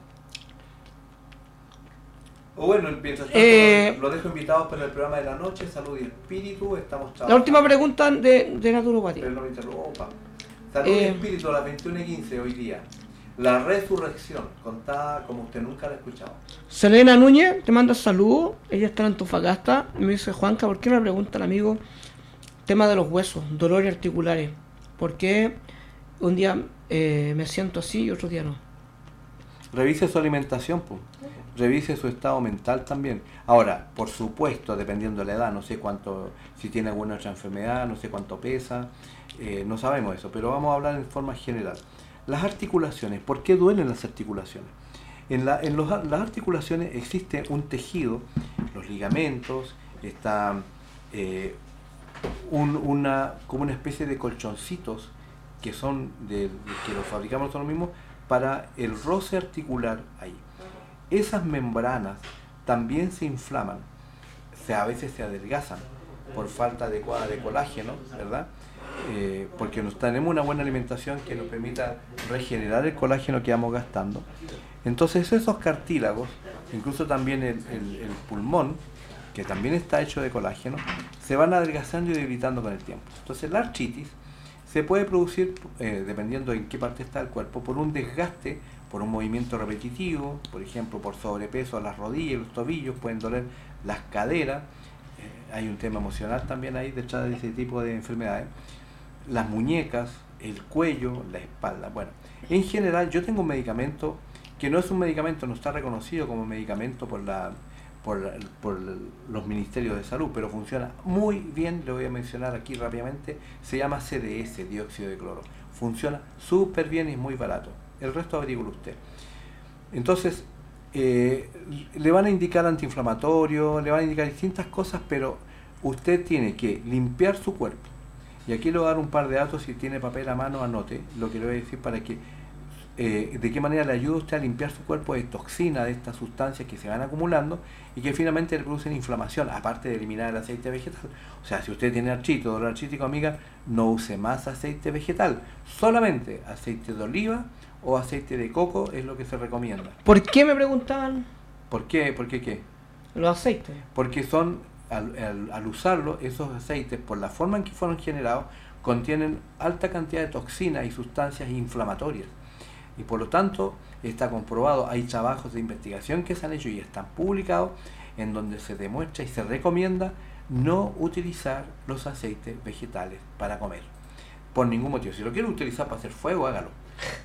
O bueno, mientras tanto, Eh, lo dejo invitados para el programa de la noche, Salud y Espíritu, estamos La trabajando. última pregunta de, de naturopatía. Pero no me interrumpa. Salud y Eh, Espíritu a las 21 y 15 hoy día. La resurrección, contada como usted nunca la ha escuchado. Selena Núñez te manda saludos. Ella está en Antofagasta. Y me dice, Juanca, ¿por qué le pregunta al amigo tema de los huesos, dolores articulares? ¿Por qué un día eh, me siento así y otro día no? Revise su alimentación, pues. revise su estado mental también. Ahora, por supuesto, dependiendo de la edad, no sé cuánto, si tiene alguna otra enfermedad, no sé cuánto pesa, eh, no sabemos eso, pero vamos a hablar en forma general. Las articulaciones, ¿por qué duelen las articulaciones? En, la- en los las articulaciones existe un tejido, los ligamentos, está eh, un- una, como una especie de colchoncitos que son de- que los fabricamos nosotros mismos para el roce articular ahí. Esas membranas también se inflaman, se, a veces se adelgazan por falta adecuada de colágeno, ¿verdad? Eh, porque nos tenemos una buena alimentación que nos permita regenerar el colágeno que vamos gastando. Entonces esos cartílagos, incluso también el, pulmón, que también está hecho de colágeno, se van adelgazando y debilitando con el tiempo. Entonces la artritis se puede producir, eh, dependiendo en qué parte está el cuerpo, por un desgaste, por un movimiento repetitivo, por ejemplo, por sobrepeso a las rodillas, los tobillos, pueden doler las caderas. eh, hay un tema emocional también ahí detrás de ese tipo de enfermedades. Las muñecas, el cuello, la espalda. Bueno, en general yo tengo un medicamento que no es un medicamento, no está reconocido como medicamento por la por, por los ministerios de salud, pero funciona muy bien, le voy a mencionar aquí rápidamente, se llama CDS, dióxido de cloro. Funciona súper bien y es muy barato. El resto averígüelo usted. Entonces, eh, le van a indicar antiinflamatorio, le van a indicar distintas cosas, pero usted tiene que limpiar su cuerpo. Y aquí le voy a dar un par de datos, si tiene papel a mano, anote lo que le voy a decir para que eh, de qué manera le ayuda a usted a limpiar su cuerpo de toxina, de estas sustancias que se van acumulando y que finalmente le producen inflamación, aparte de eliminar el aceite vegetal. O sea, si usted tiene artrito, dolor artrítico, amiga, no use más aceite vegetal, solamente aceite de oliva o aceite de coco es lo que se recomienda. ¿Por qué me preguntaban ¿Por qué? ¿Por qué qué? los aceites? Porque son, al, al- usarlo, esos aceites, por la forma en que fueron generados, contienen alta cantidad de toxinas y sustancias inflamatorias. Y por lo tanto, está comprobado, hay trabajos de investigación que se han hecho y están publicados, en donde se demuestra y se recomienda no utilizar los aceites vegetales para comer. Por ningún motivo. Si lo quiere utilizar para hacer fuego, hágalo.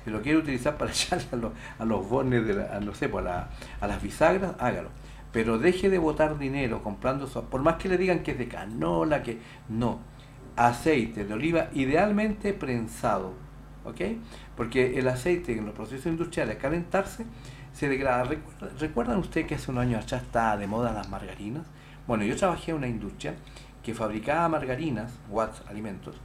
Si lo quiere utilizar para (laughs) echarle a los, a bornes, de la- a, no sé, pues a, la- a las bisagras, hágalo. Pero deje de botar dinero comprando por más que le digan que es de canola, que no. Aceite de oliva, idealmente prensado, ¿ok? Porque el aceite en los procesos industriales, al calentarse, se degrada. ¿Recuerdan, ¿Recuerdan ustedes que hace unos años atrás estaba de moda las margarinas? Bueno, yo trabajé en una industria que fabricaba margarinas, Watts Alimentos,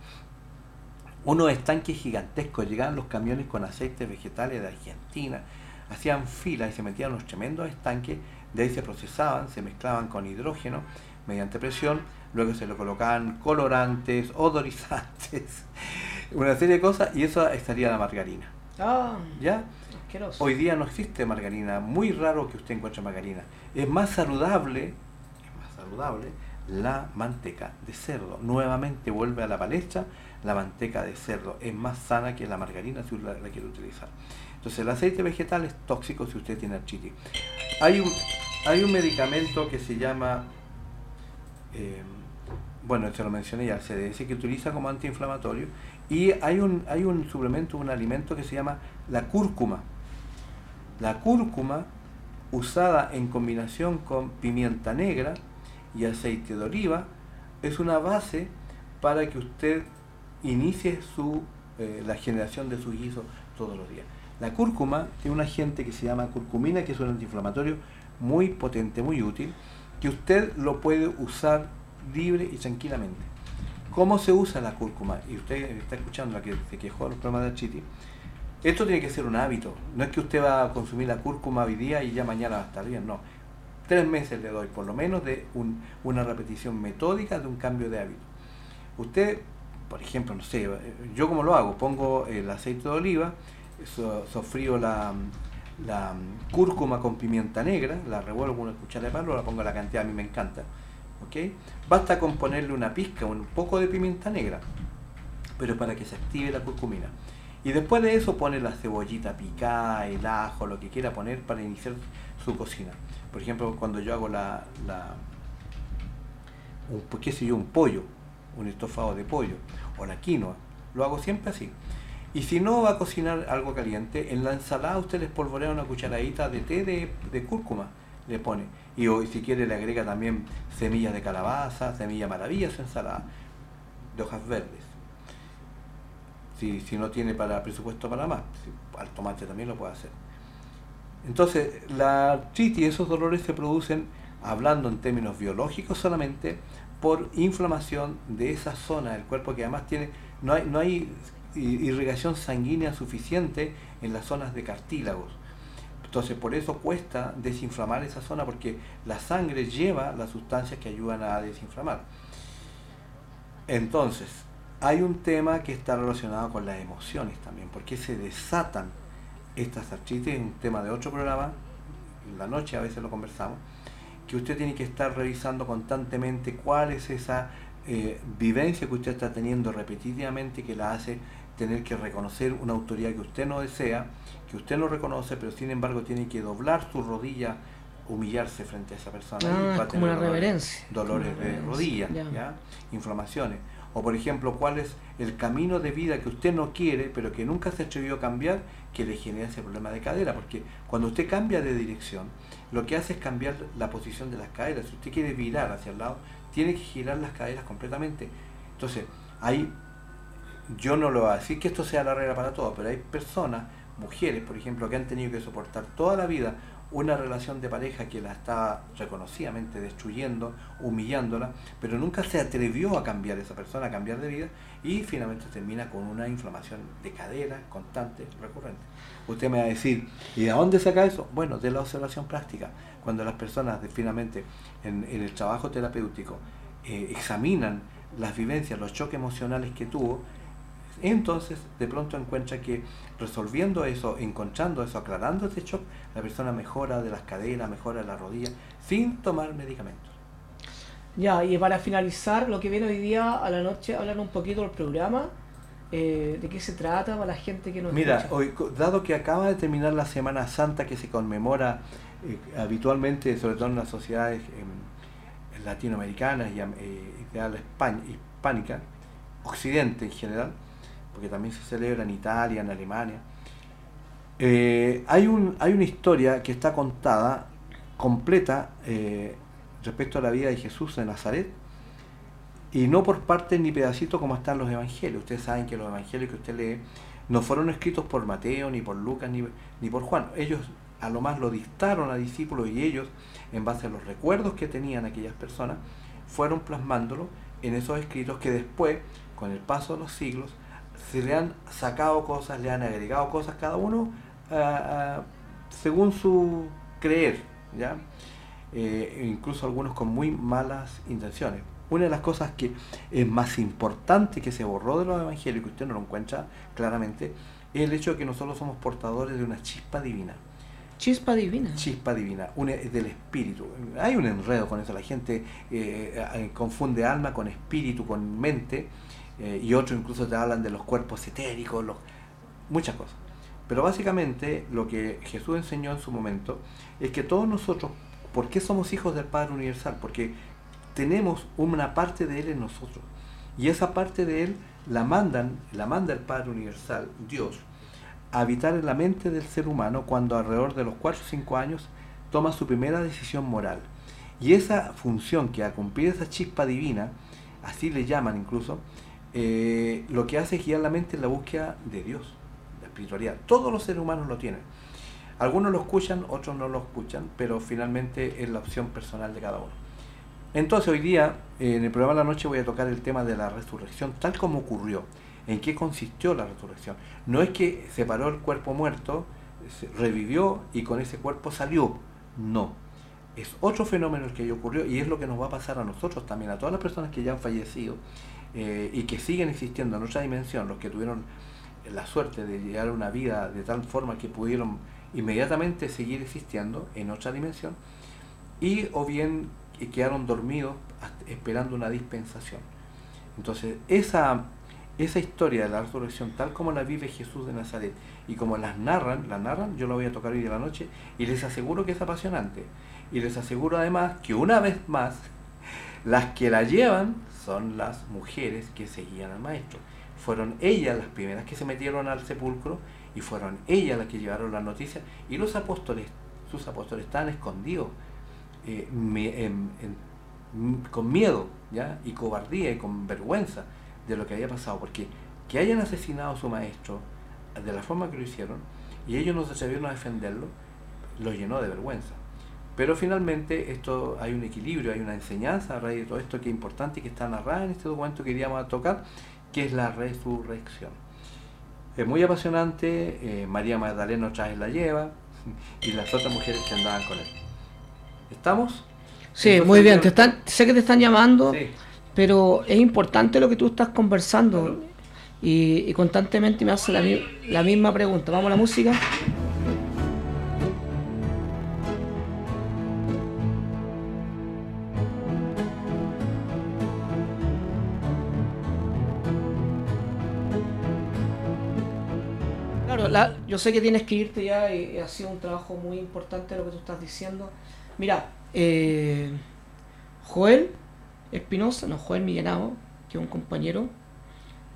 unos estanques gigantescos, llegaban los camiones con aceites vegetales de Argentina, hacían filas y se metían en los tremendos estanques, de ahí se procesaban, se mezclaban con hidrógeno mediante presión, luego se le colocaban colorantes, odorizantes, (laughs) una serie de cosas y eso estaría la margarina. Ah, ¿Ya? asqueroso. Hoy día no existe margarina, muy raro que usted encuentre margarina. Es más saludable, es más saludable la manteca de cerdo. Nuevamente vuelve a la palestra la manteca de cerdo. Es más sana que la margarina si usted la, la quiere utilizar. Entonces el aceite vegetal es tóxico si usted tiene artritis. Hay un, hay un medicamento que se llama, eh, bueno, se lo mencioné ya, CDS, que utiliza como antiinflamatorio. Y hay un, hay un suplemento, un alimento que se llama la cúrcuma. La cúrcuma, usada en combinación con pimienta negra y aceite de oliva, es una base para que usted inicie su, eh, la generación de su guiso todos los días. La cúrcuma tiene un agente que se llama curcumina, que es un antiinflamatorio muy potente, muy útil, que usted lo puede usar libre y tranquilamente. ¿Cómo se usa la cúrcuma? Y usted está escuchando la que se quejó de los problemas de artritis. Esto tiene que ser un hábito. No es que usted va a consumir la cúrcuma hoy día y ya mañana va a estar bien. No. Tres meses le doy, por lo menos, de un- una repetición metódica de un cambio de hábito. Usted, por ejemplo, no sé, yo como lo hago, pongo el aceite de oliva, so- sofrío la, la cúrcuma con pimienta negra, la revuelvo una cuchara de palo, la pongo la cantidad, a mí me encanta. ¿ok? Basta con ponerle una pizca, un poco de pimienta negra, pero para que se active la curcumina. Y después de eso pone la cebollita picada, el ajo, lo que quiera poner para iniciar su cocina. Por ejemplo, cuando yo hago la, la un, qué sé yo, un pollo, un estofado de pollo, o la quinoa, lo hago siempre así. Y si no va a cocinar algo caliente, en la ensalada usted le espolvorea una cucharadita de té de, cúrcuma, le pone. Y o, si quiere le agrega también semillas de calabaza, semilla maravilla su ensalada, de hojas verdes. Si, si no tiene para presupuesto para más, al tomate también lo puede hacer. Entonces, la artritis y esos dolores se producen, hablando en términos biológicos solamente, por inflamación de esa zona del cuerpo que además tiene, no hay, no hay irrigación sanguínea suficiente en las zonas de cartílagos. Entonces, por eso cuesta desinflamar esa zona porque la sangre lleva las sustancias que ayudan a desinflamar. Entonces, hay un tema que está relacionado con las emociones también, porque se desatan estas artritis, es un tema de otro programa, en la noche a veces lo conversamos, que usted tiene que estar revisando constantemente cuál es esa eh, vivencia que usted está teniendo repetitivamente que la hace tener que reconocer una autoridad que usted no desea, que usted no reconoce, pero sin embargo tiene que doblar su rodilla, humillarse frente a esa persona. y Ah, va es a como tener una dolores- reverencia. Dolores Una de reverencia, rodilla, ya. ¿ya? inflamaciones. O por ejemplo, cuál es el camino de vida que usted no quiere, pero que nunca se atrevió a cambiar, que le genera ese problema de cadera. Porque cuando usted cambia de dirección, lo que hace es cambiar la posición de las caderas. Si usted quiere virar hacia el lado, tiene que girar las caderas completamente. Entonces, ahí yo no lo voy a decir que esto sea la regla para todos, pero hay personas, mujeres, por ejemplo, que han tenido que soportar toda la vida una relación de pareja que la estaba reconocidamente destruyendo, humillándola, pero nunca se atrevió a cambiar esa persona, a cambiar de vida, y finalmente termina con una inflamación de cadera constante, recurrente. Usted me va a decir, ¿y de dónde saca eso? Bueno, de la observación práctica. Cuando las personas finalmente en, en el trabajo terapéutico eh, examinan las vivencias, los choques emocionales que tuvo, entonces de pronto encuentra que resolviendo eso, encontrando eso, aclarando ese shock, la persona mejora de las caderas, mejora de la rodilla, sin tomar medicamentos. Ya, y para finalizar, lo que viene hoy día a la noche, hablar un poquito del programa, eh, de qué se trata para la gente que nos Mira, escucha. hoy, dado que acaba de terminar la Semana Santa que se conmemora eh, habitualmente, sobre todo en las sociedades em, latinoamericanas y eh, de habla hispánica, Occidente en general, porque también se celebra en Italia, en Alemania, Eh, hay, un, hay una historia que está contada completa eh, respecto a la vida de Jesús de Nazaret y no por parte ni pedacito como están los evangelios. Ustedes saben que los evangelios que usted lee no fueron escritos por Mateo, ni por Lucas, ni, ni por Juan. Ellos a lo más lo dictaron a discípulos y ellos, en base a los recuerdos que tenían aquellas personas, fueron plasmándolo en esos escritos que después, con el paso de los siglos, se le han sacado cosas, le han agregado cosas cada uno ah, ah, según su creer, ¿ya? Eh, incluso algunos con muy malas intenciones. Una de las cosas que es más importante que se borró de los evangelios, que usted no lo encuentra claramente, es el hecho de que nosotros somos portadores de una chispa divina. Chispa divina. Chispa divina, una, del espíritu. Hay un enredo con eso, la gente eh, eh, confunde alma con espíritu, con mente, eh, y otros incluso te hablan de los cuerpos etéricos, los, muchas cosas. Pero básicamente lo que Jesús enseñó en su momento es que todos nosotros, ¿por qué somos hijos del Padre Universal? Porque tenemos una parte de Él en nosotros. Y esa parte de Él la mandan, la manda el Padre Universal, Dios, a habitar en la mente del ser humano cuando alrededor de los 4 o 5 años toma su primera decisión moral. Y esa función que a cumplir esa chispa divina, así le llaman incluso, eh, lo que hace es guiar la mente en la búsqueda de Dios, la espiritualidad. Todos los seres humanos lo tienen. Algunos lo escuchan, otros no lo escuchan, pero finalmente es la opción personal de cada uno. Entonces hoy día, en el programa de la noche, voy a tocar el tema de la resurrección, tal como ocurrió. ¿En qué consistió la resurrección? No es que se paró el cuerpo muerto, se revivió y con ese cuerpo salió. No. Es otro fenómeno el que ocurrió y es lo que nos va a pasar a nosotros también, a todas las personas que ya han fallecido eh, y que siguen existiendo en otra dimensión, los que tuvieron la suerte de llegar a una vida de tal forma que pudieron inmediatamente seguir existiendo en otra dimensión, y o bien que quedaron dormidos esperando una dispensación. Entonces, esa, esa historia de la resurrección, tal como la vive Jesús de Nazaret y como las narran, la narran, yo la voy a tocar hoy de la noche y les aseguro que es apasionante. Y les aseguro además que una vez más, las que la llevan son las mujeres que seguían al maestro. Fueron ellas las primeras que se metieron al sepulcro y fueron ellas las que llevaron la noticia y los apóstoles, sus apóstoles estaban escondidos eh, me- con miedo ¿ya? y cobardía y con vergüenza de lo que había pasado, porque que hayan asesinado a su maestro de la forma que lo hicieron y ellos no se atrevieron a defenderlo, lo llenó de vergüenza. Pero finalmente esto hay un equilibrio, hay una enseñanza a raíz de todo esto que es importante y que está narrada en este documento que iríamos a tocar, que es la resurrección. Es muy apasionante, eh, María Magdalena otra vez la lleva (laughs) y las otras mujeres que andaban con él. ¿Estamos? Sí, Entonces, muy bien. Te están, sé que te están llamando, Sí. pero es importante lo que tú estás conversando y, y constantemente me hace la, la misma pregunta. Vamos a la música. Yo sé que tienes que irte ya y, y ha sido un trabajo muy importante lo que tú estás diciendo. Mira, eh, Joel Espinosa, no, Joel Millanao, que es un compañero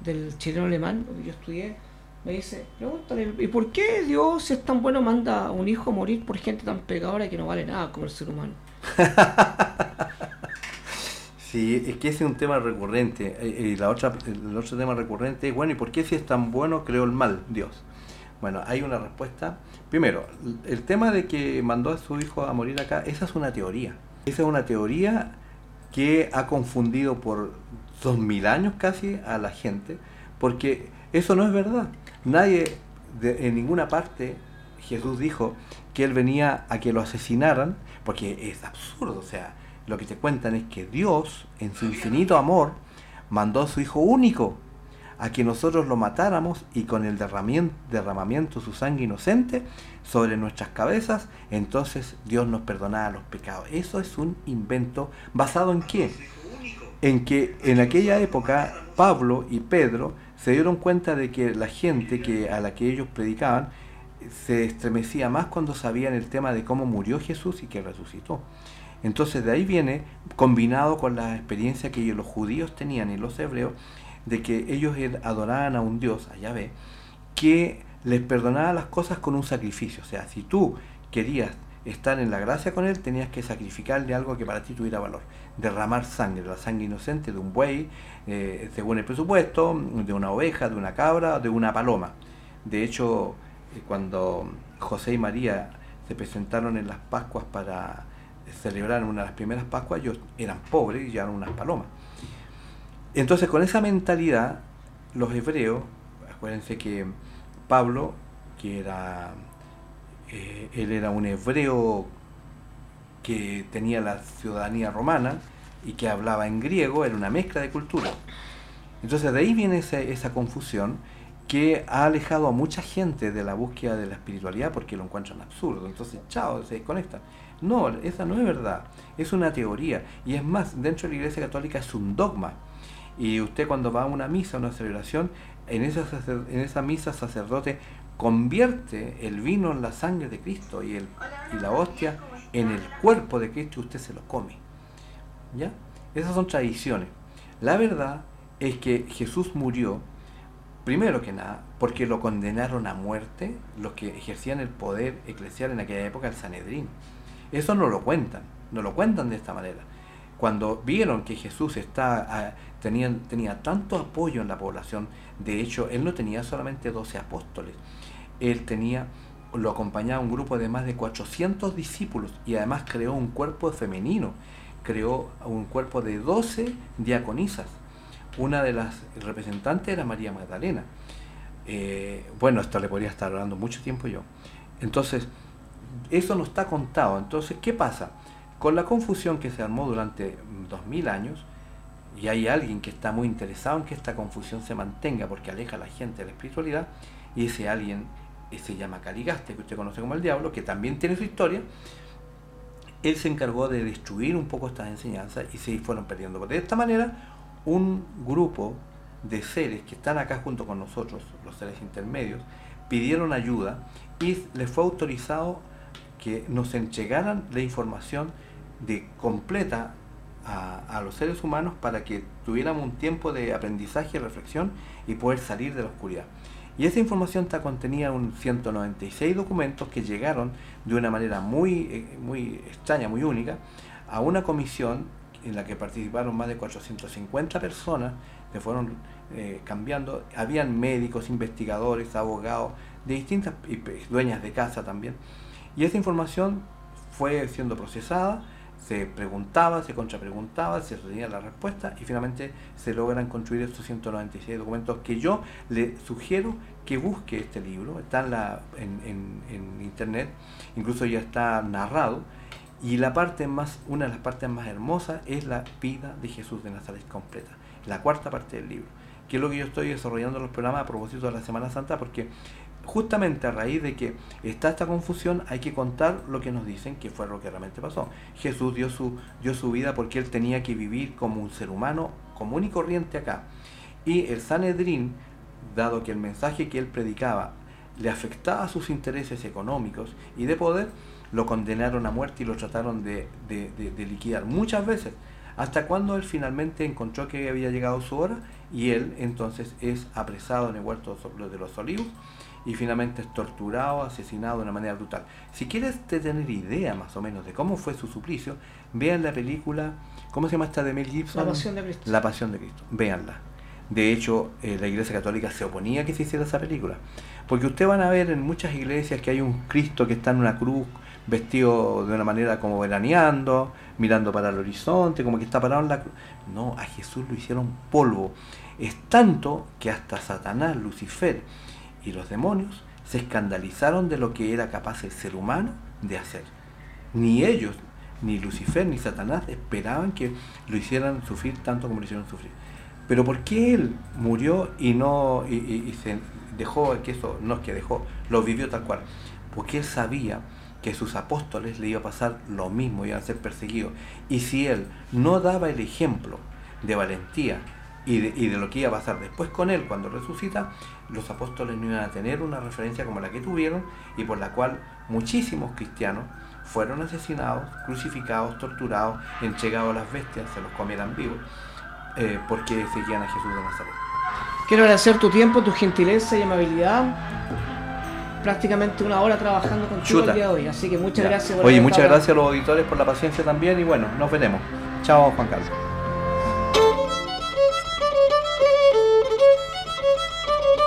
del chileno alemán, donde yo estudié, me dice, pregúntale, ¿y por qué Dios, si es tan bueno, manda a un hijo a morir por gente tan pecadora que no vale nada como el ser humano? (laughs) Sí, es que ese es un tema recurrente. eh, Y la otra, el otro tema recurrente es, bueno, ¿y por qué si es tan bueno creó el mal Dios? Bueno, hay una respuesta. Primero, el tema de que mandó a su hijo a morir acá, esa es una teoría. Esa es una teoría que ha confundido por dos mil años casi a la gente, porque eso no es verdad. Nadie, en ninguna parte, Jesús dijo que él venía a que lo asesinaran, porque es absurdo, o sea, lo que te cuentan es que Dios, en su infinito amor, mandó a su Hijo único a que nosotros lo matáramos y con el derramamiento de su sangre inocente sobre nuestras cabezas, entonces Dios nos perdonaba los pecados. Eso es un invento basado en qué? En que en aquella época Pablo y Pedro se dieron cuenta de que la gente que, a la que ellos predicaban se estremecía más cuando sabían el tema de cómo murió Jesús y que resucitó. Entonces de ahí viene, combinado con la experiencia que los judíos tenían y los hebreos, de que ellos adoraban a un Dios, a Yahvé, que les perdonaba las cosas con un sacrificio. O sea, si tú querías estar en la gracia con Él, tenías que sacrificarle algo que para ti tuviera valor. Derramar sangre, la sangre inocente de un buey, eh, según el presupuesto, de una oveja, de una cabra, de una paloma. De hecho, eh, cuando José y María se presentaron en las Pascuas para celebrar una de las primeras Pascuas, ellos eran pobres y llevaron unas palomas. Entonces, con esa mentalidad, los hebreos, acuérdense que Pablo, que era, eh, él era un hebreo que tenía la ciudadanía romana y que hablaba en griego, era una mezcla de cultura. Entonces de ahí viene esa, esa confusión que ha alejado a mucha gente de la búsqueda de la espiritualidad porque lo encuentran absurdo. Entonces, chao, se desconectan. No, esa no es verdad, es una teoría. Y es más, dentro de la Iglesia Católica es un dogma. Y usted cuando va a una misa, a una celebración, en esa, en esa misa sacerdote convierte el vino en la sangre de Cristo y, el, y la hostia en el cuerpo de Cristo y usted se lo come. ¿Ya? Esas son tradiciones. La verdad es que Jesús murió, primero que nada, porque lo condenaron a muerte los que ejercían el poder eclesial en aquella época, el Sanedrín. Eso no lo cuentan, no lo cuentan de esta manera. Cuando vieron que Jesús está, ah, tenían- tenía tanto apoyo en la población, de hecho, él no tenía solamente 12 apóstoles, él tenía, lo acompañaba un grupo de más de 400 discípulos y además creó un cuerpo femenino, creó un cuerpo de 12 diaconisas. Una de las representantes era María Magdalena. Eh, bueno, esto le podría estar hablando mucho tiempo yo. Entonces, eso no está contado. Entonces, ¿qué pasa? Con la confusión que se armó durante 2000 años, y hay alguien que está muy interesado en que esta confusión se mantenga porque aleja a la gente de la espiritualidad, y ese alguien se llama Caligaste, que usted conoce como el diablo, que también tiene su historia, él se encargó de destruir un poco estas enseñanzas y se fueron perdiendo. De esta manera, un grupo de seres que están acá junto con nosotros, los seres intermedios, pidieron ayuda y les fue autorizado que nos entregaran la información de completa a, los seres humanos para que tuviéramos un tiempo de aprendizaje y reflexión y poder salir de la oscuridad. Y esa información está contenida en un 196 documentos que llegaron de una manera muy, eh, muy extraña, muy única, a una comisión en la que participaron más de 450 personas que fueron eh, cambiando. Habían médicos, investigadores, abogados, de distintas, pe- dueñas de casa también. Y esa información fue siendo procesada, se preguntaba, se contrapreguntaba, se tenía la respuesta y finalmente se logran construir estos 196 documentos que yo le sugiero que busque este libro, está en, en, en- en internet, incluso ya está narrado, y la parte más, una de las partes más hermosas es la vida de Jesús de Nazaret completa, la cuarta parte del libro, que es lo que yo estoy desarrollando en los programas a propósito de la Semana Santa, porque justamente a raíz de que está esta confusión hay que contar lo que nos dicen que fue lo que realmente pasó. Jesús dio su, dio su vida porque él tenía que vivir como un ser humano común y corriente acá. Y el Sanedrín, dado que el mensaje que él predicaba le afectaba a sus intereses económicos y de poder, lo condenaron a muerte y lo trataron de, de- de- de liquidar muchas veces, hasta cuando él finalmente encontró que había llegado su hora y él entonces es apresado en el huerto de los olivos y finalmente es torturado, asesinado de una manera brutal. Si quieres te- tener idea más o menos de cómo fue su suplicio, vean la película, ¿cómo se llama esta de Mel Gibson? La Pasión de Cristo. La Pasión de Cristo, véanla. De hecho, eh, la Iglesia Católica se oponía a que se hiciera esa película. Porque ustedes van a ver en muchas iglesias que hay un Cristo que está en una cruz, vestido de una manera como veraneando, mirando para el horizonte, como que está parado en la cruz. No, a Jesús lo hicieron polvo. Es tanto que hasta Satanás, Lucifer y los demonios se escandalizaron de lo que era capaz el ser humano de hacer. Ni ellos, ni Lucifer, ni Satanás esperaban que lo hicieran sufrir tanto como lo hicieron sufrir. Pero ¿por qué él murió y no y, y- se dejó que eso, no es que dejó, lo vivió tal cual? Porque él sabía que sus apóstoles le iba a pasar lo mismo, iban a ser perseguidos. Y si él no daba el ejemplo de valentía y de, y de lo que iba a pasar después con él cuando resucita, los apóstoles no iban a tener una referencia como la que tuvieron y por la cual muchísimos cristianos fueron asesinados, crucificados, torturados, entregados a las bestias, se los comieran vivos, eh, porque seguían a Jesús de Nazaret. Quiero agradecer tu tiempo, tu gentileza y amabilidad. prácticamente una hora trabajando contigo Chuta. el día de hoy. Así que muchas Ya. gracias por Oye, muchas gracias a los auditores por la paciencia también y bueno, nos veremos. Chao Juan Carlos.